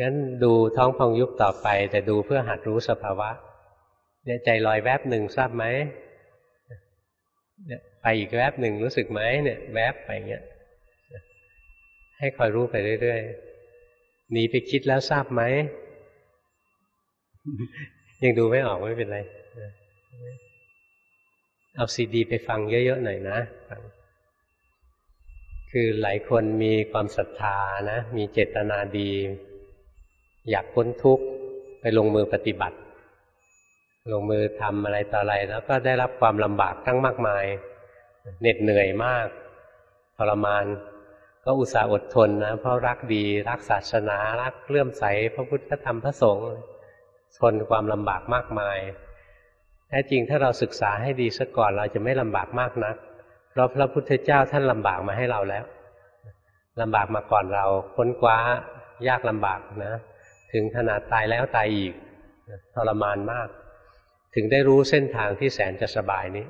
งั้นดูท้องพองยุบต่อไป แต่ดูเพื่อหัดรู้สภาวะเนี่ยใจลอยแวบหนึ่งทราบไหมเนี่ยไปอีกแวบหนึ่งรู้สึกไหมเนี่ยแวบไปเงี้ยให้คอยรู้ไปเรื่อยๆหนีไปคิดแล้วทราบไหมยังดูไม่ออกไม่เป็นไรเอาซีดี ไปฟังเยอะๆหน่อยนะคือหลายคนมีความศรัทธานะ มีเจตนาดี อยากพ้นทุกข์ไปลงมือปฏิบัติ ลงมือทำอะไรต่ออะไร แล้วก็ได้รับความลำบากทั้งมากมาย เหน็ดเหนื่อยมากทรมาน ก็อุตส่าห์อดทนนะ เพราะรักดี รักศาสนา รักเลื่อมใส พระพุทธธรรมพระสงฆ์ทนความลำบากมากมายแท้จริงถ้าเราศึกษาให้ดีซะก่อนเราจะไม่ลำบากมากนัก เพราะพระพุทธเจ้าท่านลำบากมาให้เราแล้วลำบากมาก่อนเราค้นคว้ายากลำบากนะ ถึงขนาดตายแล้วตายอีกทรมานมาก ถึงได้รู้เส้นทางที่แสนจะสบายนี้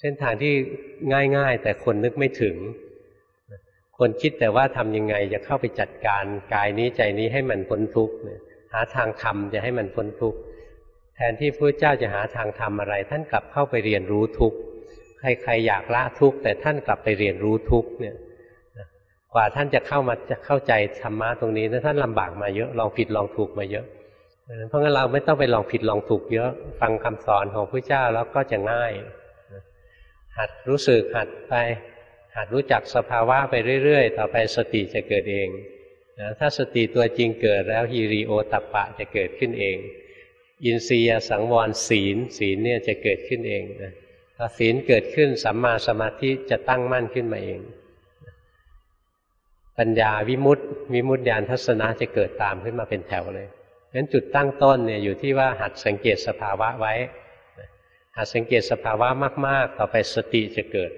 เส้นทางที่ง่ายๆ แต่คนนึกไม่ถึง คนคิดแต่ว่าทำยังไงจะเข้าไปจัดการกายนี้ใจนี้ให้มันพ้นทุกข์หาทางทำจะให้มันพ้นทุกข์แทนที่พระเจ้าจะหาทางทำอะไร ท่านกลับเข้าไปเรียนรู้ทุกข์ใครๆอยากละทุกข์แต่ท่านกลับไปเรียนรู้ทุกข์เนี่ย กว่าท่านจะเข้ามาจะเข้าใจธรรมะตรงนี้นะท่านลำบากมาเยอะลองผิดลองถูกมาเยอะ เพราะงั้นเราไม่ต้องไปลองผิดลองถูกเยอะ ฟังคำสอนของพระเจ้าแล้วก็จะง่าย หัดรู้สึกหัดไป หัดรู้จักสภาวะไปเรื่อยๆ ต่อไปสติจะเกิดเองนะถ้าสติตัวจริงเกิดแล้วฮีริโอตัปปะจะเกิดขึ้นเอง อินทรียสังวรศีล ศีลเนี่ยจะเกิดขึ้นเองนะพอศีลเกิดขึ้นสัมมาสมาธิจะตั้งมั่นขึ้นมาเอง ปัญญาวิมุตติวิมุตติญาณทัศนะจะเกิดตามขึ้นมาเป็นแถวเลยงั้นจุดตั้งต้นเนี่ยอยู่ที่ว่าหัดสังเกตสภาวะไว้ หัดสังเกตสภาวะมาก ๆ ต่อไปสติจะเกิด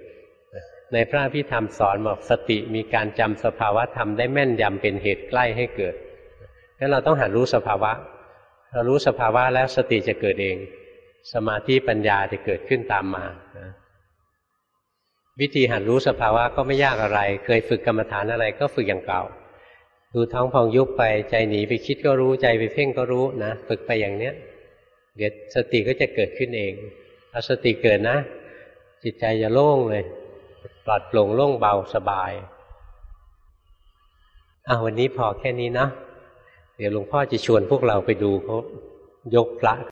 ในพระพิธรรมสอนบอกสติมีการจำสภาวะธรรมได้แม่นยำเป็นเหตุใกล้ให้เกิดงั้นเราต้องหัดรู้สภาวะ เรารู้สภาวะแล้วสติจะเกิดเอง สมาธิปัญญาจะเกิดขึ้นตามมา วิธีหัดรู้สภาวะก็ไม่ยากอะไร เคยฝึกกรรมฐานอะไรก็ฝึกอย่างเก่า ดูท้องพองยุบไปใจหนีไปคิดก็รู้ใจไปเพ่งก็รู้นะฝึกไปอย่างเนี้ยเดี๋ยวสติก็จะเกิดขึ้นเองถ้าสติเกิดนะ จิตใจจะโล่งเลย ปลอดโปร่งโล่งเบาสบายอะวันนี้พอแค่นี้นะเดี๋ยวหลวงพ่อจะชวนพวกเราไปดูเขายกพระ